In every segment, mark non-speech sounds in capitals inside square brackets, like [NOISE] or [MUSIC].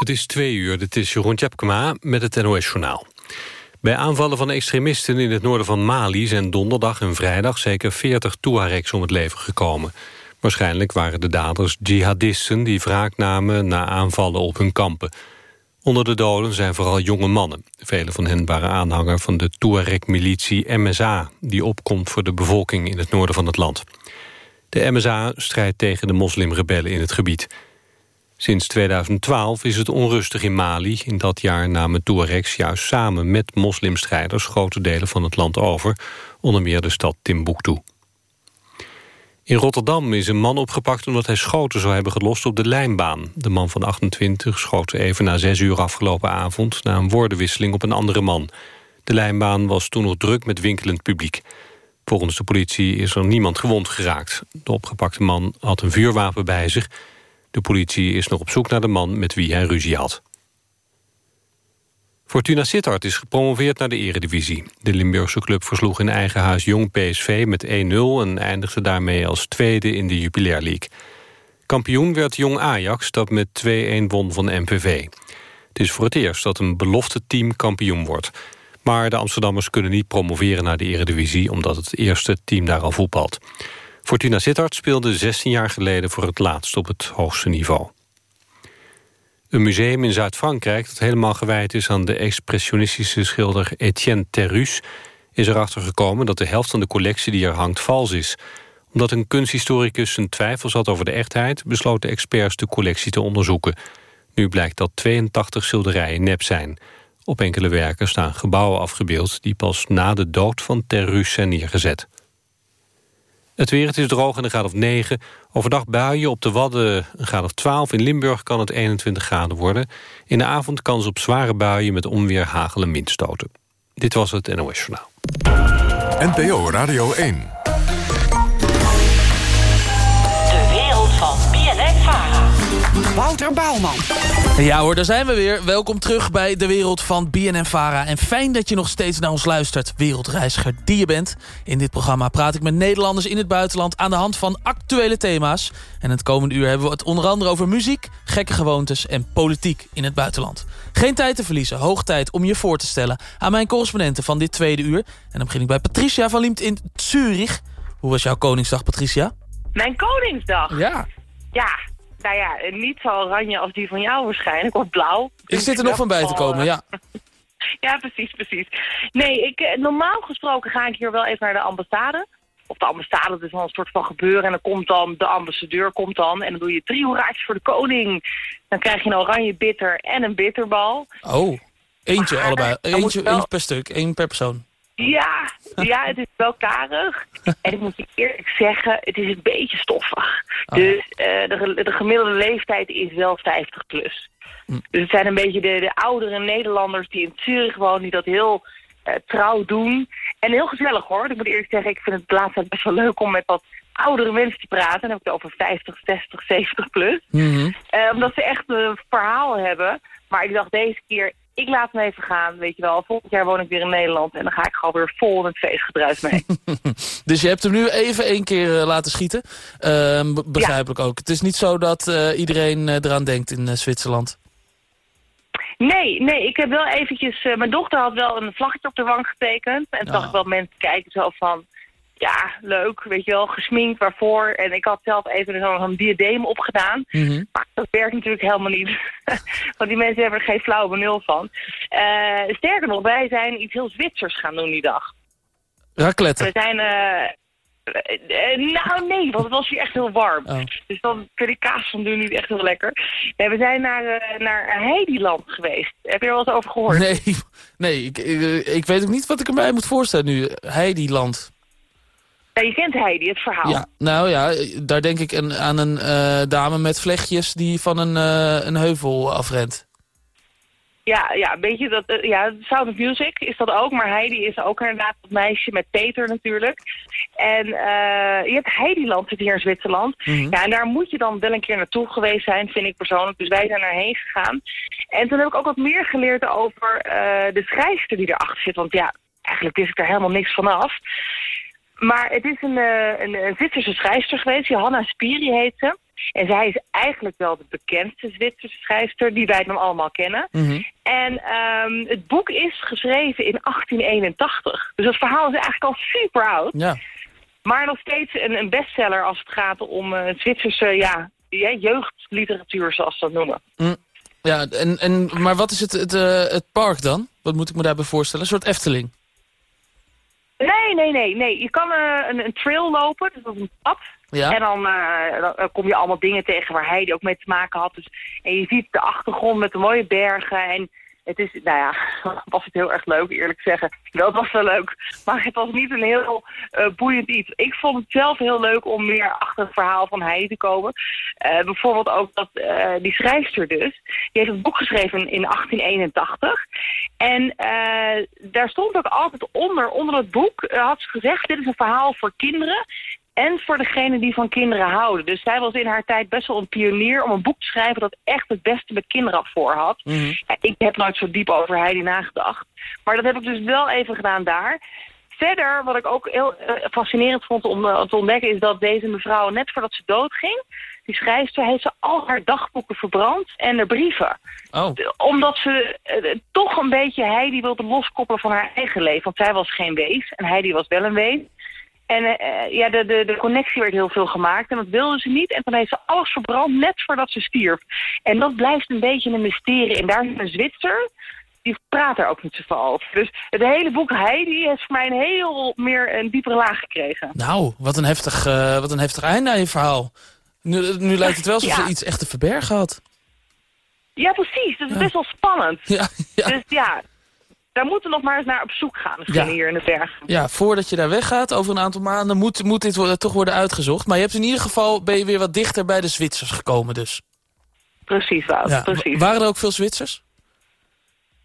Het is twee uur, dit is Jeroen Tjepkema met het NOS-journaal. Bij aanvallen van extremisten in het noorden van Mali... zijn donderdag en vrijdag zeker 40 Tuaregs om het leven gekomen. Waarschijnlijk waren de daders jihadisten... die wraak namen na aanvallen op hun kampen. Onder de doden zijn vooral jonge mannen. Vele van hen waren aanhanger van de Tuareg-militie MSA... die opkomt voor de bevolking in het noorden van het land. De MSA strijdt tegen de moslimrebellen in het gebied... Sinds 2012 is het onrustig in Mali. In dat jaar namen Tuaregs juist samen met moslimstrijders... grote delen van het land over, onder meer de stad Timbuktu. In Rotterdam is een man opgepakt omdat hij schoten zou hebben gelost op de lijnbaan. De man van 28 schoot even na zes uur afgelopen avond... na een woordenwisseling op een andere man. De lijnbaan was toen nog druk met winkelend publiek. Volgens de politie is er niemand gewond geraakt. De opgepakte man had een vuurwapen bij zich... De politie is nog op zoek naar de man met wie hij ruzie had. Fortuna Sittard is gepromoveerd naar de eredivisie. De Limburgse club versloeg in eigen huis Jong PSV met 1-0... en eindigde daarmee als tweede in de Jupiler League. Kampioen werd Jong Ajax, dat met 2-1 won van MVV. Het is voor het eerst dat een belofte team kampioen wordt. Maar de Amsterdammers kunnen niet promoveren naar de eredivisie... omdat het eerste team daar al voetbalt. Fortuna Sittard speelde 16 jaar geleden voor het laatst op het hoogste niveau. Een museum in Zuid-Frankrijk dat helemaal gewijd is aan de expressionistische schilder Etienne Terrus is erachter gekomen dat de helft van de collectie die er hangt vals is. Omdat een kunsthistoricus zijn twijfels had over de echtheid... besloten experts de collectie te onderzoeken. Nu blijkt dat 82 schilderijen nep zijn. Op enkele werken staan gebouwen afgebeeld... die pas na de dood van Terrus zijn neergezet. Het weer, is droog en een graad of 9. Overdag buien, op de Wadden een graad of 12. In Limburg kan het 21 graden worden. In de avond kans op zware buien met onweer, hagel en windstoten. Dit was het NOS Journaal. NPO Radio 1. Wouter Bouwman. Ja hoor, daar zijn we weer. Welkom terug bij de wereld van BNN-Vara. En fijn dat je nog steeds naar ons luistert, wereldreiziger die je bent. In dit programma praat ik met Nederlanders in het buitenland... aan de hand van actuele thema's. En het komende uur hebben we het onder andere over muziek... gekke gewoontes en politiek in het buitenland. Geen tijd te verliezen, hoog tijd om je voor te stellen... aan mijn correspondenten van dit tweede uur. En dan begin ik bij Patricia van Liemt in Zurich. Hoe was jouw Koningsdag, Patricia? Mijn Koningsdag? Ja. Ja, nou ja, niet zo oranje als die van jou waarschijnlijk, of blauw. Ik zit er nog van bij te komen, ja. [LAUGHS] Ja, precies, precies. Nee, ik, eh, normaal gesproken ga ik hier wel even naar de ambassade. Of de ambassade, dat is wel een soort van gebeuren. En dan komt dan, de ambassadeur komt dan. En dan doe je drie hoeraatjes voor de koning. Dan krijg je een oranje bitter en een bitterbal. Oh, eentje Maar, allebei. Eentje, wel- eentje per stuk, één per persoon. Ja, ja, het is wel karig. [LAUGHS] En ik moet je eerlijk zeggen, het is een beetje stoffig. Oh. Dus eh, de, de gemiddelde leeftijd is wel 50 plus. Dus het zijn een beetje de, de oudere Nederlanders die in Zurich wonen, die dat heel eh, trouw doen. En heel gezellig hoor. Ik moet eerlijk zeggen, ik vind het de laatste tijd best wel leuk om met wat oudere mensen te praten. Dan heb ik het over 50, 60, 70 plus. Mhm. Eh, omdat ze echt een verhaal hebben. Maar ik dacht deze keer, ik laat me even gaan. Weet je wel, volgend jaar woon ik weer in Nederland. En dan ga ik gewoon weer vol het feestgedruis mee. [LAUGHS] Dus je hebt hem nu even één keer eh, laten schieten. Be- begrijpelijk ook. Het is niet zo dat eh, iedereen eh, eraan denkt in Zwitserland. nee, nee, ik heb wel eventjes... mijn dochter had wel een vlaggetje op de wang getekend. En toen zag ik wel mensen kijken zo van... Ja, leuk, weet je wel, gesminkt, waarvoor. En ik had zelf even zo'n diadeem opgedaan. Mhm. Maar dat werkt natuurlijk helemaal niet. [LAUGHS] Want die mensen hebben er geen flauw benul van. Eh, sterker nog, wij zijn iets heel Zwitsers gaan doen die dag. Raclette. We zijn... eh, eh, nou, nee, want het was hier echt heel warm. Oh. Dus dan vind ik kaas van doen niet echt heel lekker. Nee, we zijn naar, eh, naar Heidiland geweest. Heb je er wel eens over gehoord? Nee, [LAUGHS] nee ik, ik, ik weet ook niet wat ik erbij moet voorstellen nu. Heidiland. Ja, je kent Heidi, het verhaal. Ja, nou ja, daar denk ik een, aan een eh, dame met vlechtjes die van een, eh, een heuvel afrent. Ja, ja, een beetje dat, eh, ja, Sound of Music is dat ook, maar Heidi is ook inderdaad dat meisje met Peter natuurlijk. En eh, je hebt Heidiland zit hier in Zwitserland. Mhm. Ja, en daar moet je dan wel een keer naartoe geweest zijn, vind ik persoonlijk. Dus wij zijn erheen gegaan. En toen heb ik ook wat meer geleerd over de schrijfster die erachter zit. Want ja, eigenlijk wist ik er helemaal niks van af. Maar het is een, eh, een, een Zwitserse schrijfster geweest, Johanna Spiri heet ze. En zij is eigenlijk wel de bekendste Zwitserse schrijfster die wij dan allemaal kennen. Mhm. En ehm, het boek is geschreven in 1881. Dus het verhaal is eigenlijk al super oud. Ja. Maar nog steeds een, een bestseller als het gaat om eh, Zwitserse ja, jeugdliteratuur, zoals ze dat noemen. Ja, en, en, maar wat is het, het, eh, het park dan? Wat moet ik me daarbij voorstellen? Een soort Efteling. Nee, nee, nee. nee. Je kan eh, een, een trail lopen, dus dat is een pad. Ja. En dan, eh, dan, dan kom je allemaal dingen tegen waar hij ook mee te maken had. Dus, en je ziet de achtergrond met de mooie bergen. En het is, nou ja, [LAUGHS] was het heel erg leuk, eerlijk zeggen. Wel, het was wel leuk. Maar het was niet een heel eh, boeiend iets. Ik vond het zelf heel leuk om meer achter het verhaal van Heidi te komen. Eh, bijvoorbeeld ook dat eh, die schrijfster dus, die heeft een boek geschreven in 1881. En daar stond ook altijd onder, onder het boek, had ze gezegd, dit is een verhaal voor kinderen. En voor degenen die van kinderen houden. Dus zij was in haar tijd best wel een pionier om een boek te schrijven dat echt het beste met kinderen voor had. Mhm. Ik heb nooit zo diep over Heidi nagedacht. Maar dat heb ik dus wel even gedaan daar. Verder, wat ik ook heel eh, fascinerend vond om eh, te ontdekken... is dat deze mevrouw, net voordat ze doodging... die schrijfster, heeft ze al haar dagboeken verbrand en haar brieven. Oh, Omdat ze eh, toch een beetje Heidi wilde loskoppelen van haar eigen leven. Want zij was geen wees en Heidi was wel een wees. En eh, eh, ja, de, de, de connectie werd heel veel gemaakt en dat wilde ze niet. En toen heeft ze alles verbrand net voordat ze stierf. En dat blijft een beetje een mysterie. En daar is een Zwitser, die praat er ook niet zoveel over. Dus het hele boek Heidi heeft voor mij een heel meer een diepere laag gekregen. nou, wat een heftig, eh, wat een heftig einde aan je verhaal. Nu, nu lijkt het wel alsof Ja. ze iets echt te verbergen had. Ja, precies. Het is best wel spannend. Ja, ja, Dus ja, daar moeten we nog maar eens naar op zoek gaan. Misschien Ja. hier in de bergen. ja, voordat je daar weggaat, over een aantal maanden, moet, moet dit worden- toch worden uitgezocht. Maar je hebt in ieder geval, ben je weer wat dichter bij de Zwitsers gekomen dus. Precies, Wout. Ja. Precies. Wa- Waren er ook veel Zwitsers?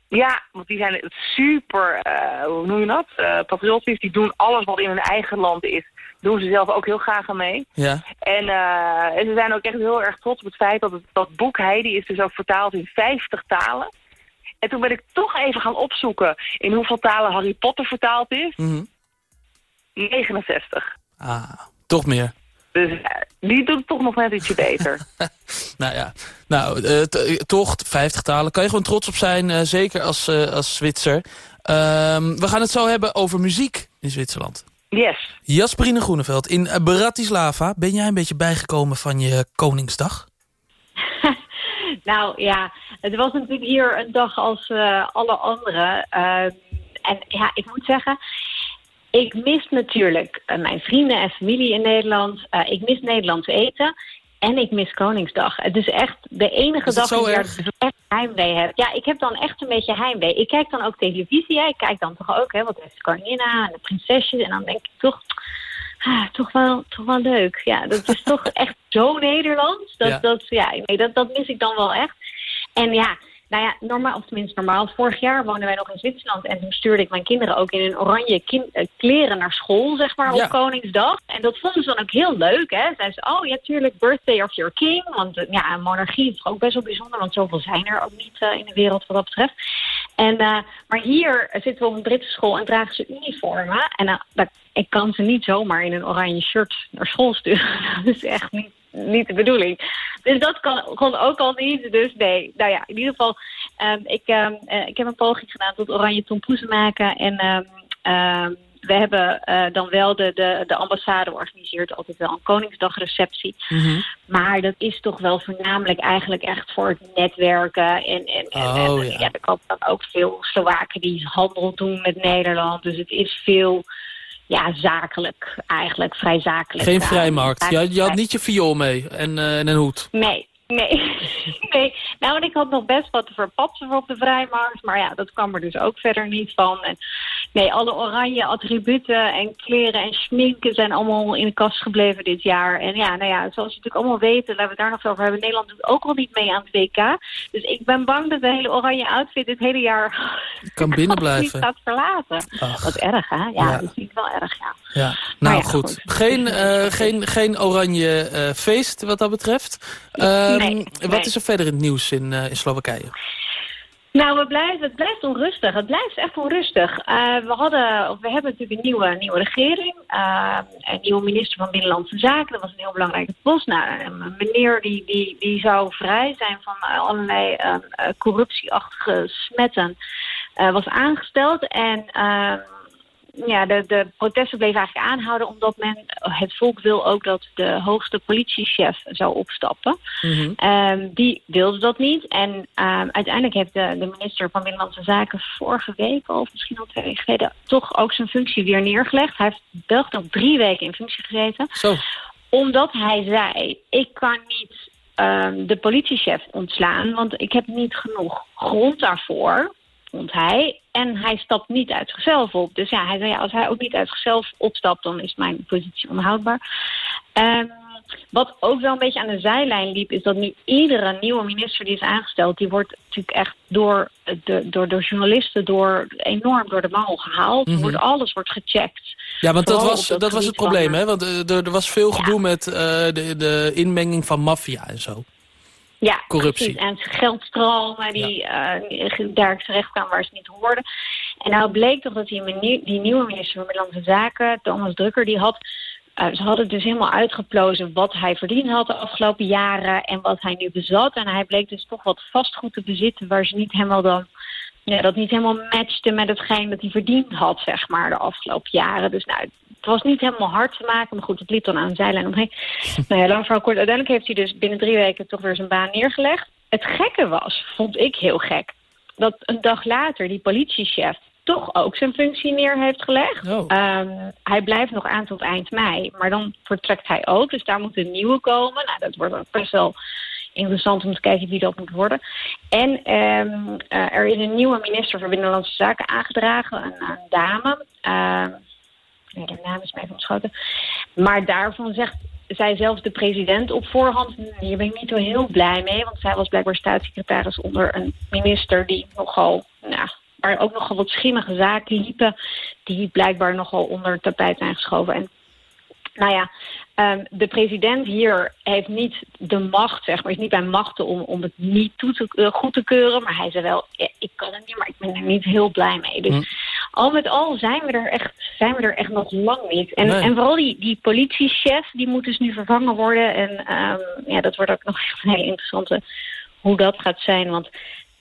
Ja, want die zijn super, eh, hoe noem je dat? Eh, patriotisch. Die doen alles wat in hun eigen land is. Doen ze zelf ook heel graag aan mee. Ja. En, eh, en ze zijn ook echt heel erg trots op het feit dat het, dat boek Heidi is dus ook vertaald in 50 talen. En toen ben ik toch even gaan opzoeken in hoeveel talen Harry Potter vertaald is. Mhm. 69. Ah, toch meer. Dus eh, die doet het toch nog net ietsje beter. [LAUGHS] Nou ja, nou, eh, eh, toch, 50 talen. Kan je gewoon trots op zijn, zeker als, als Zwitser. Ehm, we gaan het zo hebben over muziek in Zwitserland. Yes. Jasperine Groeneveld, in Bratislava. Ben jij een beetje bijgekomen van je Koningsdag? [LAUGHS] Nou ja, het was natuurlijk hier een dag als eh, alle andere. Ehm, en ja, ik moet zeggen, ik mis natuurlijk eh, mijn vrienden en familie in Nederland. Eh, ik mis Nederlands eten. En ik mis Koningsdag. Het is echt de enige dag die ik echt heimwee heb. Ja, ik heb dan echt een beetje heimwee. Ik kijk dan ook televisie. Hè. Ik kijk dan toch ook, hè, wat heeft de koningin en de prinsesjes. En dan denk ik toch, ah, toch, wel, toch wel leuk. Ja, dat is toch [LAUGHS] echt zo Nederlands. Dat, Ja. dat, ja, nee, dat, dat mis ik dan wel echt. En ja, nou ja, normaal, of tenminste normaal. Vorig jaar woonden wij nog in Zwitserland. En toen stuurde ik mijn kinderen ook in hun oranje kin- eh, kleren naar school, zeg maar, Ja. op Koningsdag. En dat vonden ze dan ook heel leuk, hè. Zeiden ze, oh ja, tuurlijk, birthday of your king. Want eh, ja, een monarchie is toch ook best wel bijzonder. Want zoveel zijn er ook niet eh, in de wereld wat dat betreft. En, maar hier zitten we op een Britse school en dragen ze uniformen. En uh, ik kan ze niet zomaar in een oranje shirt naar school sturen. [LAUGHS] dat is echt niet, niet de bedoeling. Dus dat kan, kon ook al niet. Dus nee, nou ja, in ieder geval. Um, ik, um, uh, ik heb een poging gedaan tot oranje tompoezen maken. En um, we hebben uh, dan wel de, de, de ambassade organiseert altijd wel een Koningsdagreceptie. Mm -hmm. Maar dat is toch wel voornamelijk eigenlijk echt voor het netwerken. En, en, oh, en ja. ja, er komen dan ook veel Slowaken die handel doen met Nederland. Dus het is veel ja, zakelijk eigenlijk, vrij zakelijk. Geen vrijmarkt. Je, je had niet je viool mee en, uh, en een hoed. Nee, nee. [LAUGHS] nee. Nou, en ik had nog best wat te verpatsen op de vrijmarkt. Maar ja, dat kwam er dus ook verder niet van. En nee, alle oranje attributen en kleren en schminken zijn allemaal in de kast gebleven dit jaar. En ja, nou ja, zoals je natuurlijk allemaal weten, laten we het daar nog over hebben. Nederland doet ook al niet mee aan het WK. Dus ik ben bang dat de hele oranje outfit dit hele jaar kan binnen [LAUGHS] blijven. gaat verlaten. Ach. Wat erg, hè? Ja, ja, dat vind ik wel erg, ja. Ja, nou ja, goed. goed. Geen, uh, geen, geen oranje uh, feest wat dat betreft. Uh, nee, wat nee. is er verder in het nieuws in, uh, in Slowakije? Nou, we blijven, het blijft onrustig. Het blijft echt onrustig. Uh, we, hadden, of we hebben natuurlijk een nieuwe, nieuwe regering. Uh, een nieuwe minister van Binnenlandse Zaken. Dat was een heel belangrijke post. Nou, een meneer die, die, die zou vrij zijn van allerlei uh, corruptieachtige smetten. was aangesteld. En ehm, ja, de, de protesten bleven eigenlijk aanhouden... omdat men, het volk wil ook dat de hoogste politiechef zou opstappen. Mhm. Ehm, die wilde dat niet. En ehm, uiteindelijk heeft de, de minister van Binnenlandse Zaken... vorige week, of misschien al twee weken geleden... toch ook zijn functie weer neergelegd. Hij heeft België nog drie weken in functie gezeten. Zo. Omdat hij zei, ik kan niet ehm, de politiechef ontslaan... want ik heb niet genoeg grond daarvoor vond hij. En hij stapt niet uit zichzelf op. Dus ja, hij zei, ja, als hij ook niet uit zichzelf opstapt... dan is mijn positie onhoudbaar. Um, wat ook wel een beetje aan de zijlijn liep... is dat nu iedere nieuwe minister die is aangesteld... die wordt natuurlijk echt door de, door de journalisten door, enorm door de mangel gehaald. Mhm. wordt, alles wordt gecheckt. Ja, want dat was, dat was het probleem, hè? Want uh, er, er was veel Ja. gedoe met uh, de, de inmenging van maffia en zo. Ja, Corruptie. precies. En geldstromen die eh, daar terecht kwamen waar ze niet hoorden. En nou bleek toch dat die, menu- die nieuwe minister van Binnenlandse Zaken, Thomas Drukker, die had... eh, ze hadden dus helemaal uitgeplozen wat hij verdiend had de afgelopen jaren en wat hij nu bezat. En hij bleek dus toch wat vastgoed te bezitten waar ze niet helemaal dan... Ja, dat niet helemaal matchte met hetgeen dat hij verdiend had, zeg maar, de afgelopen jaren. Dus nou, het was niet helemaal hard te maken, maar goed, het liep dan aan de zijlijn omheen. [LAUGHS] nou ja, lang verhaal kort. Uiteindelijk heeft hij dus binnen drie weken toch weer zijn baan neergelegd. Het gekke was, vond ik heel gek, dat een dag later die politiechef toch ook zijn functie neer heeft gelegd. Oh. Ehm, hij blijft nog aan tot eind mei, maar dan vertrekt hij ook. Dus daar moet een nieuwe komen. Nou, dat wordt ook best wel interessant om te kijken wie dat moet worden. En ehm, eh, er is een nieuwe minister van Binnenlandse Zaken aangedragen, een, dame. Ehm ja, de naam is mij ontschoten. Maar daarvan zegt zij zelfs de president op voorhand... "Hmm, hier ben ik niet zo heel blij mee. Want zij was blijkbaar staatssecretaris onder een minister die nogal... Nou, waar ook nogal wat schimmige zaken liepen... die blijkbaar nogal onder het tapijt zijn geschoven. En nou ja, ehm, de president hier heeft niet de macht, zeg maar, is niet bij machten om, om het niet toe te, eh, goed te keuren. Maar hij zei wel, "Ja, ik kan het niet, maar ik ben er niet heel blij mee. Dus Hm. al met al zijn we er echt, zijn we er echt nog lang niet. En, Nee. en vooral die, die politiechef, die moet dus nu vervangen worden. En ehm, ja, dat wordt ook nog een hele interessante hoe dat gaat zijn. Want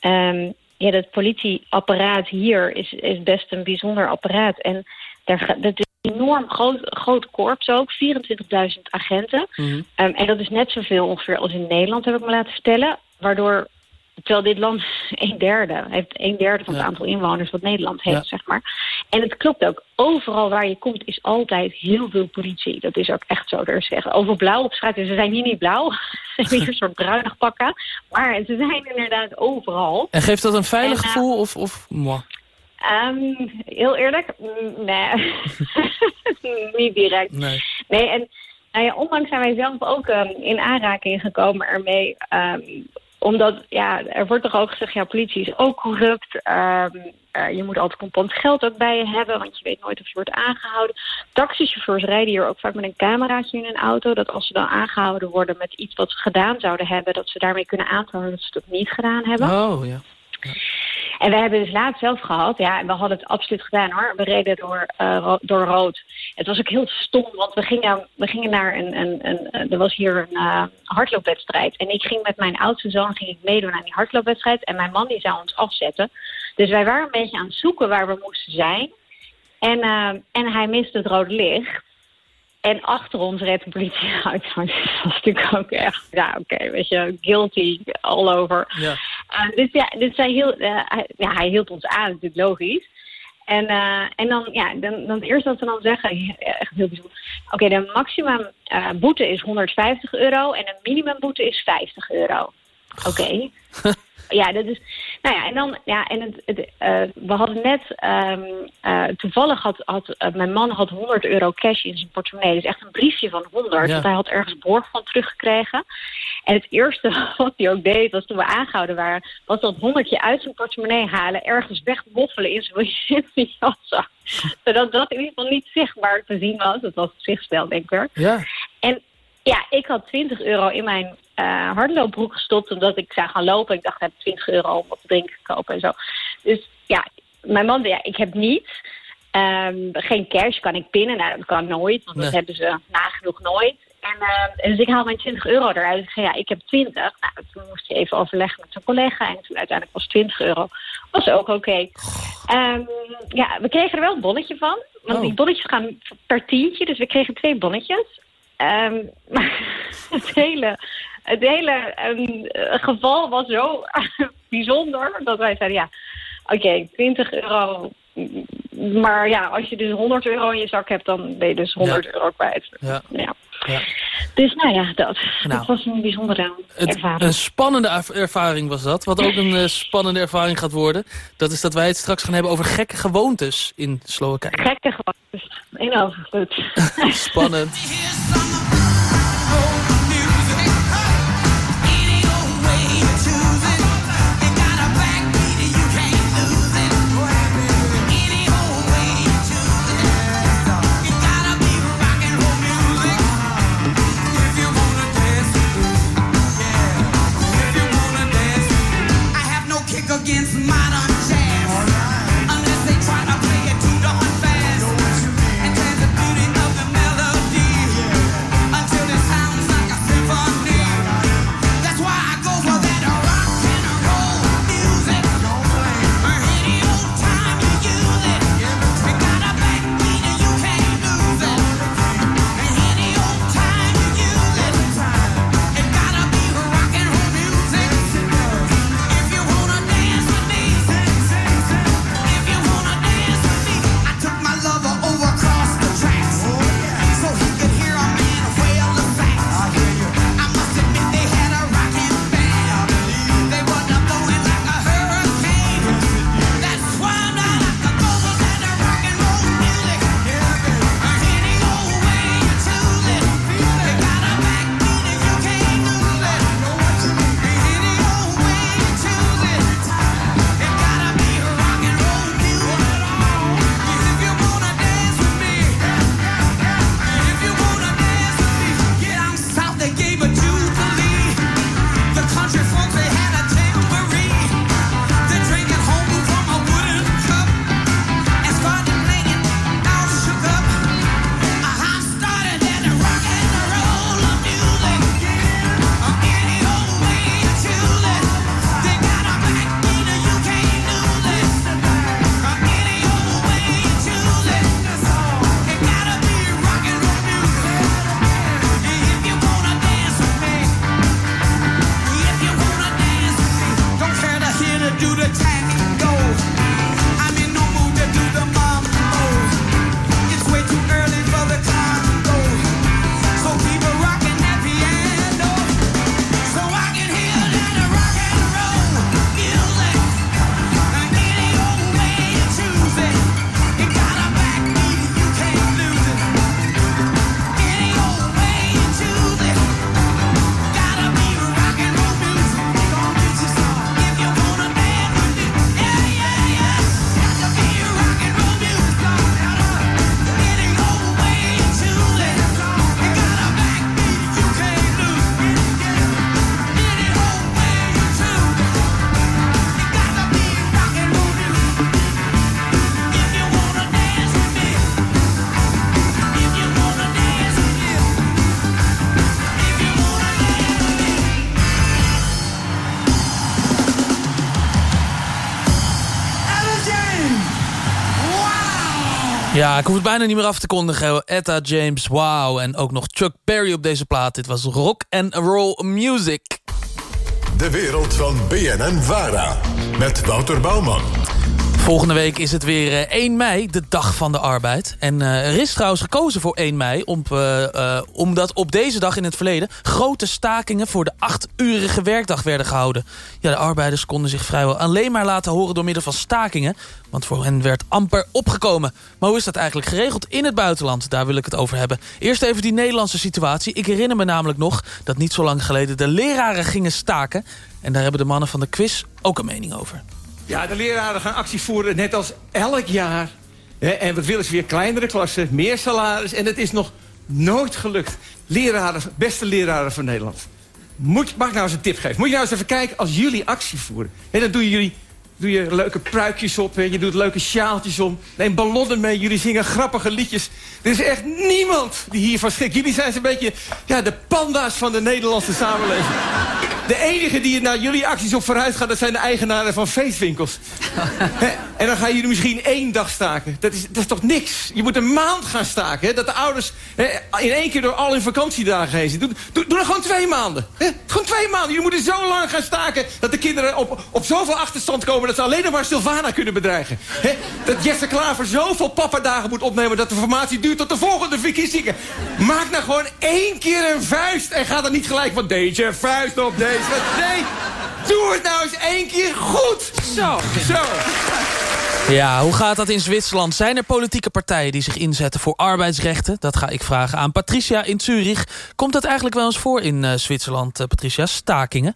ehm, ja, dat politieapparaat hier is, is best een bijzonder apparaat. En daar gaat, dat enorm groot, groot korps ook, 24.000 agenten. Mhm. Ehm, en dat is net zoveel ongeveer als in Nederland, heb ik me laten vertellen. Waardoor, terwijl dit land [LAUGHS] een derde, heeft een derde van het Ja. aantal inwoners wat Nederland heeft, Ja. zeg maar. En het klopt ook. Overal waar je komt is altijd heel veel politie. Dat is ook echt zo. Er is echt overal blauw op straat. Dus ze zijn hier niet blauw. [LAUGHS] Ze hebben hier een soort bruinig pakken. Maar ze zijn inderdaad overal. En geeft dat een veilig En, eh, gevoel? Of, of moi? Ehm, heel eerlijk, mm, nee. [LAUGHS] niet direct. Nee. Nee, en nou ja, onlangs zijn wij zelf ook ehm, in aanraking gekomen ermee. ehm, omdat, ja, er wordt toch ook gezegd, ja, politie is ook corrupt. eh, je moet altijd contant geld ook bij je hebben, want je weet nooit of je wordt aangehouden. Taxichauffeurs rijden hier ook vaak met een cameraatje in een auto. Dat als ze dan aangehouden worden met iets wat ze gedaan zouden hebben, dat ze daarmee kunnen aantonen dat ze dat niet gedaan hebben. Oh, ja. En we hebben dus laatst zelf gehad, ja, en we hadden het absoluut gedaan hoor. We reden door, eh, door rood. Het was ook heel stom, want we gingen, we gingen naar een, een, een, er was hier een eh, hardloopwedstrijd. En ik ging met mijn oudste zoon ging ik meedoen aan die hardloopwedstrijd. En mijn man die zou ons afzetten. Dus wij waren een beetje aan het zoeken waar we moesten zijn. En, eh, en hij miste het rode licht. En achter ons reed de politieauto. Dus [LAUGHS] dat was natuurlijk ook echt, ja oké, weet je, guilty all over. Ja. Uh, dus ja, dus hij, hield, uh, hij, ja, hij hield ons aan, natuurlijk logisch. En, uh, en dan, ja, dan, dan het wat ze dan zeggen, [LAUGHS] echt heel bijzonder. Oké, de maximum boete is 150 euro en de minimumboete is 50 euro. Oké. [LAUGHS] ja, dat is. Nou ja, en dan, ja, en het, het, uh, we hadden net, um, uh, toevallig had, had uh, mijn man had 100 euro cash in zijn portemonnee. Dus echt een briefje van 100. Ja. Want hij had ergens borg van teruggekregen. En het eerste [LAUGHS] wat hij ook deed, was toen we aangehouden waren, was dat honderdje uit zijn portemonnee halen, ergens wegmoffelen in zijn [LAUGHS] jas. Zodat dat in ieder geval niet zichtbaar te zien was. Dat was het zichtspel, denk ik. Ja. Ja, ik had 20 euro in mijn uh, hardloopbroek gestopt omdat ik zou gaan lopen. Ik dacht, ik heb 20 euro om wat te drinken te kopen en zo. Dus ja, mijn man zei, ja, ik heb niets. Um, geen cash, kan ik pinnen? Nou, dat kan nooit, want dat hebben ze nagenoeg nooit. En, uh, dus ik haal mijn 20 euro eruit. Ik zei, ja, ik heb 20. Nou, toen moest hij even overleggen met zijn collega. En toen uiteindelijk was 20 euro. Was ook oké. Okay. Um, ja, we kregen er wel een bonnetje van. Want Oh. die bonnetjes gaan per tientje. Dus we kregen twee bonnetjes. Um, maar [LAUGHS] het hele, het hele um, geval was zo [LAUGHS] bijzonder. Dat wij zeiden, ja, oké, okay, 20 euro maar ja, als je dus 100 euro in je zak hebt, dan ben je dus 100 Ja. euro kwijt. Ja. Ja. Ja. Dus nou ja, dat. Nou. dat was een bijzondere Het- ervaring. een spannende erv- ervaring was dat. Wat ook een eh, spannende ervaring gaat worden. Dat is dat wij het straks gaan hebben over gekke gewoontes in Slowakije. Gekke gewoon. Dus in overvloed. [LAUGHS] Spannend. Ja, ik hoef het bijna niet meer af te kondigen. Etta James, wow. En ook nog Chuck Berry op deze plaat. Dit was rock and roll music. De wereld van BNN Vara. Met Wouter Bouwman. Volgende week is het weer eh, 1 mei, de dag van de arbeid. En eh, er is trouwens gekozen voor 1 mei... Om, eh, eh, omdat op deze dag in het verleden... grote stakingen voor de achturige werkdag werden gehouden. Ja, de arbeiders konden zich vrijwel alleen maar laten horen... door middel van stakingen, want voor hen werd amper opgekomen. Maar hoe is dat eigenlijk geregeld in het buitenland? Daar wil ik het over hebben. Eerst even die Nederlandse situatie. Ik herinner me namelijk nog dat niet zo lang geleden... de leraren gingen staken. En daar hebben de mannen van de quiz ook een mening over. Ja, de leraren gaan actie voeren, net als elk jaar. En wat willen ze weer? Kleinere klassen, meer salaris. En het is nog nooit gelukt. leraren, beste leraren van Nederland. Moet, mag ik nou eens een tip geven? Moet je nou eens even kijken als jullie actie voeren. En dan doen jullie doe je leuke pruikjes op. Hè? Je doet leuke sjaaltjes om. Neem ballonnen mee. Jullie zingen grappige liedjes. Er is echt niemand die hiervan schrikt. Jullie zijn zo'n beetje ja, de panda's van de Nederlandse samenleving. De enige die naar jullie acties op vooruit gaat... dat zijn de eigenaren van feestwinkels. En dan gaan jullie misschien één dag staken. Dat is, dat is toch niks? Je moet een maand gaan staken. Dat de ouders in één keer door al hun vakantiedagen heen zitten. Doe, doe, dan gewoon twee maanden. Gewoon twee maanden. Jullie moeten zo lang gaan staken... dat de kinderen op, op zoveel achterstand komen... dat ze alleen nog maar Sylvana kunnen bedreigen. Hè? Dat Jesse Klaver zoveel pappadagen moet opnemen... dat de formatie duurt tot de volgende verkiezingen. Maak nou gewoon één keer een vuist... en ga dan niet gelijk van deze vuist op deze. Nee, doe het nou eens één keer goed. Zo, zo. Ja, hoe gaat dat in Zwitserland? Zijn er politieke partijen die zich inzetten voor arbeidsrechten? Dat ga ik vragen aan Patricia in Zurich. Komt dat eigenlijk wel eens voor in eh, Zwitserland, eh, Patricia? Stakingen?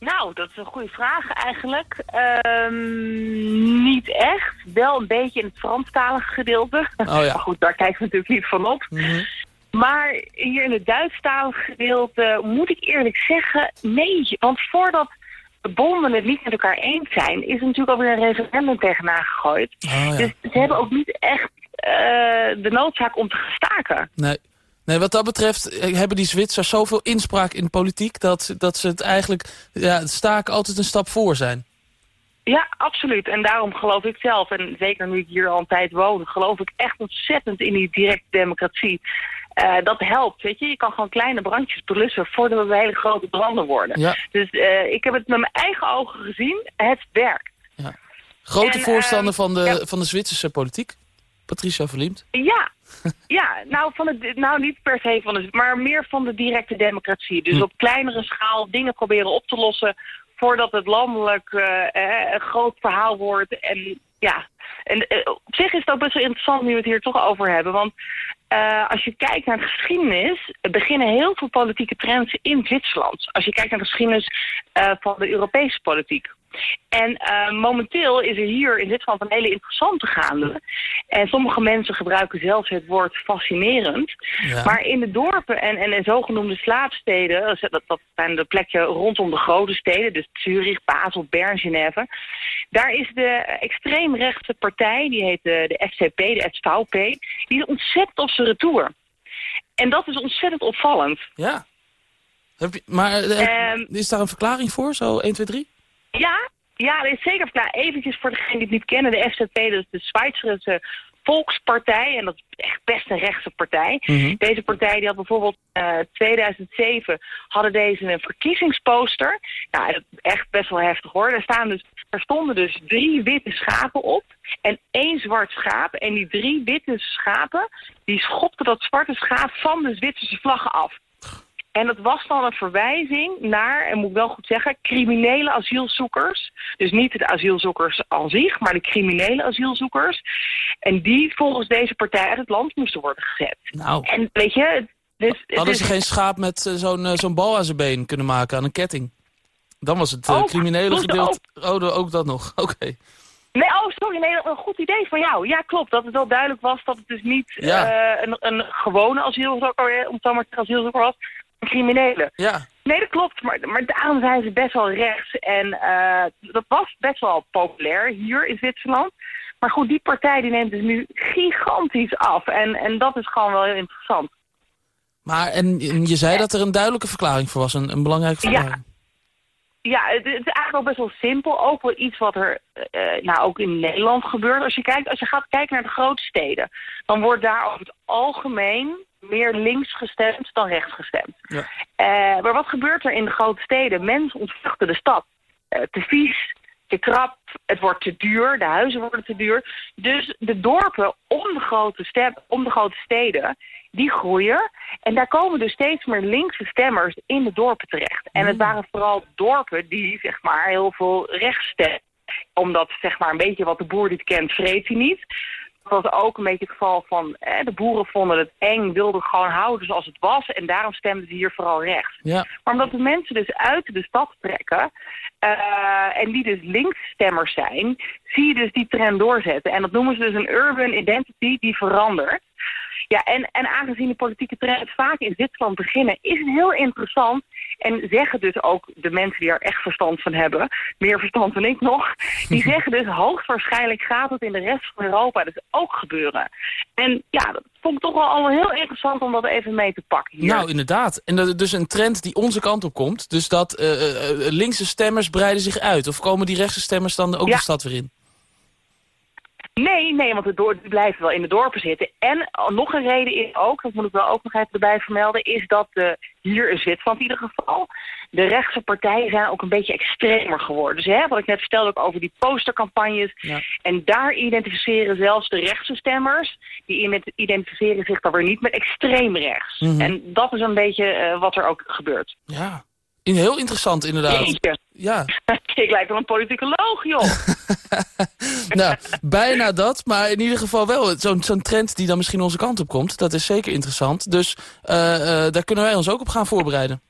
Nou, dat is een goede vraag eigenlijk. Ehm, niet echt. Wel een beetje in het Franstalige gedeelte. Oh ja. [LAUGHS] Maar goed, daar kijken we natuurlijk niet van op. Mhm. Maar hier in het Duitsstalige gedeelte moet ik eerlijk zeggen, nee. Want voordat de bonden het niet met elkaar eens zijn, is er natuurlijk alweer een referendum tegenaan gegooid. Oh, ja. Dus ze hebben ook niet echt eh, de noodzaak om te staken. Nee. Nee, wat dat betreft eh, hebben die Zwitsers zoveel inspraak in politiek... dat, dat ze het eigenlijk, ja, het staken altijd een stap voor zijn. Ja, absoluut. En daarom geloof ik zelf, en zeker nu ik hier al een tijd woon, geloof ik echt ontzettend in die directe democratie. Eh, dat helpt, weet je. Je kan gewoon kleine brandjes blussen voordat we hele grote branden worden. Ja. Dus eh, ik heb het met mijn eigen ogen gezien. Het werkt. Grote En, voorstander van, de, ja. van de Zwitserse politiek. Patricia Verliemd. Ja, [LAUGHS] ja nou, van het, nou niet per se van de, maar meer van de directe democratie. Dus Hm. op kleinere schaal dingen proberen op te lossen voordat het landelijk eh, eh, een groot verhaal wordt. En ja, en eh, op zich is het ook best wel interessant nu we het hier toch over hebben. Want eh, als je kijkt naar de geschiedenis, beginnen heel veel politieke trends in Zwitserland. Als je kijkt naar de geschiedenis van de Europese politiek. En eh, momenteel is er hier in Zwitserland een hele interessante gaande. En sommige mensen gebruiken zelfs het woord fascinerend. Ja. Maar in de dorpen en, en, en zogenoemde slaapsteden, dus dat, dat zijn de plekken rondom de grote steden, dus Zurich, Basel, Bern, Genève. Daar is de extreemrechtse partij, die heet de, de FCP, de SVP, die is ontzettend op zijn retour. En dat is ontzettend opvallend. Ja. Heb je, maar eh, Ehm, is daar een verklaring voor? Zo 1, 2, 3? Ja, ja, dat is zeker klaar. Eventjes voor degenen die het niet kennen. De FZP, dat is de Zwitserse Volkspartij. En dat is echt best een rechtse partij. Mhm. Deze partij die had bijvoorbeeld eh 2007 hadden deze een verkiezingsposter. Nou, echt best wel heftig hoor. Daar, staan dus, daar stonden dus drie witte schapen op en één zwart schaap. En die drie witte schapen, die schopten dat zwarte schaap van de Zwitserse vlaggen af. En dat was dan een verwijzing naar, en moet ik wel goed zeggen, criminele asielzoekers. Dus niet de asielzoekers aan zich, maar de criminele asielzoekers. En die volgens deze partij uit het land moesten worden gezet. Nou, En weet je, dus, hadden ze geen schaap met eh, zo'n eh, zo'n bal aan zijn been kunnen maken aan een ketting? Dan was het eh, Ook, criminele gedeelte... Oh, de- ook dat nog. [LAUGHS] Oké. Nee, oh sorry, nee, een goed idee van jou. Ja, klopt. Dat het wel duidelijk was dat het dus niet Ja. een, een gewone asielzoeker, om het zo maar te asielzoeker was, een criminele. Ja. Nee, dat klopt. Maar, maar daarom zijn ze best wel rechts. En eh, dat was best wel populair hier in Zwitserland. Maar goed, die partij die neemt dus nu gigantisch af. En, en dat is gewoon wel heel interessant. Maar en, en je zei dat er een duidelijke verklaring voor was. Een, een belangrijke Ja. verklaring. Ja, het, het is eigenlijk ook best wel simpel. Ook wel iets wat er eh, nou, ook in Nederland gebeurt. Als je, kijkt, als je gaat kijken naar de grote steden, dan wordt daar over het algemeen meer links gestemd dan rechts gestemd. Ja. Eh, maar wat gebeurt er in de grote steden? Mensen ontvluchten de stad. Eh, te vies, te krap, het wordt te duur, de huizen worden te duur. Dus de dorpen om de grote, stem, om de grote steden, die groeien. En daar komen dus steeds meer linkse stemmers in de dorpen terecht. En het waren vooral dorpen die zeg maar heel veel rechts stemmen. Omdat zeg maar een beetje wat de boer niet kent, vreet hij niet. Dat was ook een beetje het geval van, eh, de boeren vonden het eng, wilden het gewoon houden zoals het was. En daarom stemden ze hier vooral rechts. Ja. Maar omdat de mensen dus uit de stad trekken, eh, en die dus linksstemmers zijn, zie je dus die trend doorzetten. En dat noemen ze dus een urban identity die verandert. Ja, en, en aangezien de politieke trends vaak in Zwitserland beginnen, is het heel interessant. En zeggen dus ook de mensen die er echt verstand van hebben, meer verstand dan ik nog, die [LAUGHS] zeggen dus hoogstwaarschijnlijk gaat het in de rest van Europa dus ook gebeuren. En ja, dat vond ik toch wel al heel interessant om dat even mee te pakken hier. Nou, inderdaad. En dat is dus een trend die onze kant op komt. Dus dat eh, linkse stemmers breiden zich uit. Of komen die rechtse stemmers dan ook Ja. de stad weer in? Nee, nee, want de blijven wel in de dorpen zitten. En nog een reden is ook, dat moet ik wel ook nog even erbij vermelden, is dat de, hier in Zwitserland in ieder geval, de rechtse partijen zijn ook een beetje extremer geworden. Dus hè, wat ik net vertelde ook over die postercampagnes. Ja. En daar identificeren zelfs de rechtse stemmers, die ident- identificeren zich dan weer niet met extreem rechts. Mhm. En dat is een beetje eh, wat er ook gebeurt. Ja. Heel interessant, inderdaad. Jeetje, Ja, [LAUGHS] ik lijk wel een politicoloog, joh. [LAUGHS] nou, bijna dat. Maar in ieder geval wel zo'n zo'n trend die dan misschien onze kant op komt. Dat is zeker interessant. Dus eh, eh, daar kunnen wij ons ook op gaan voorbereiden.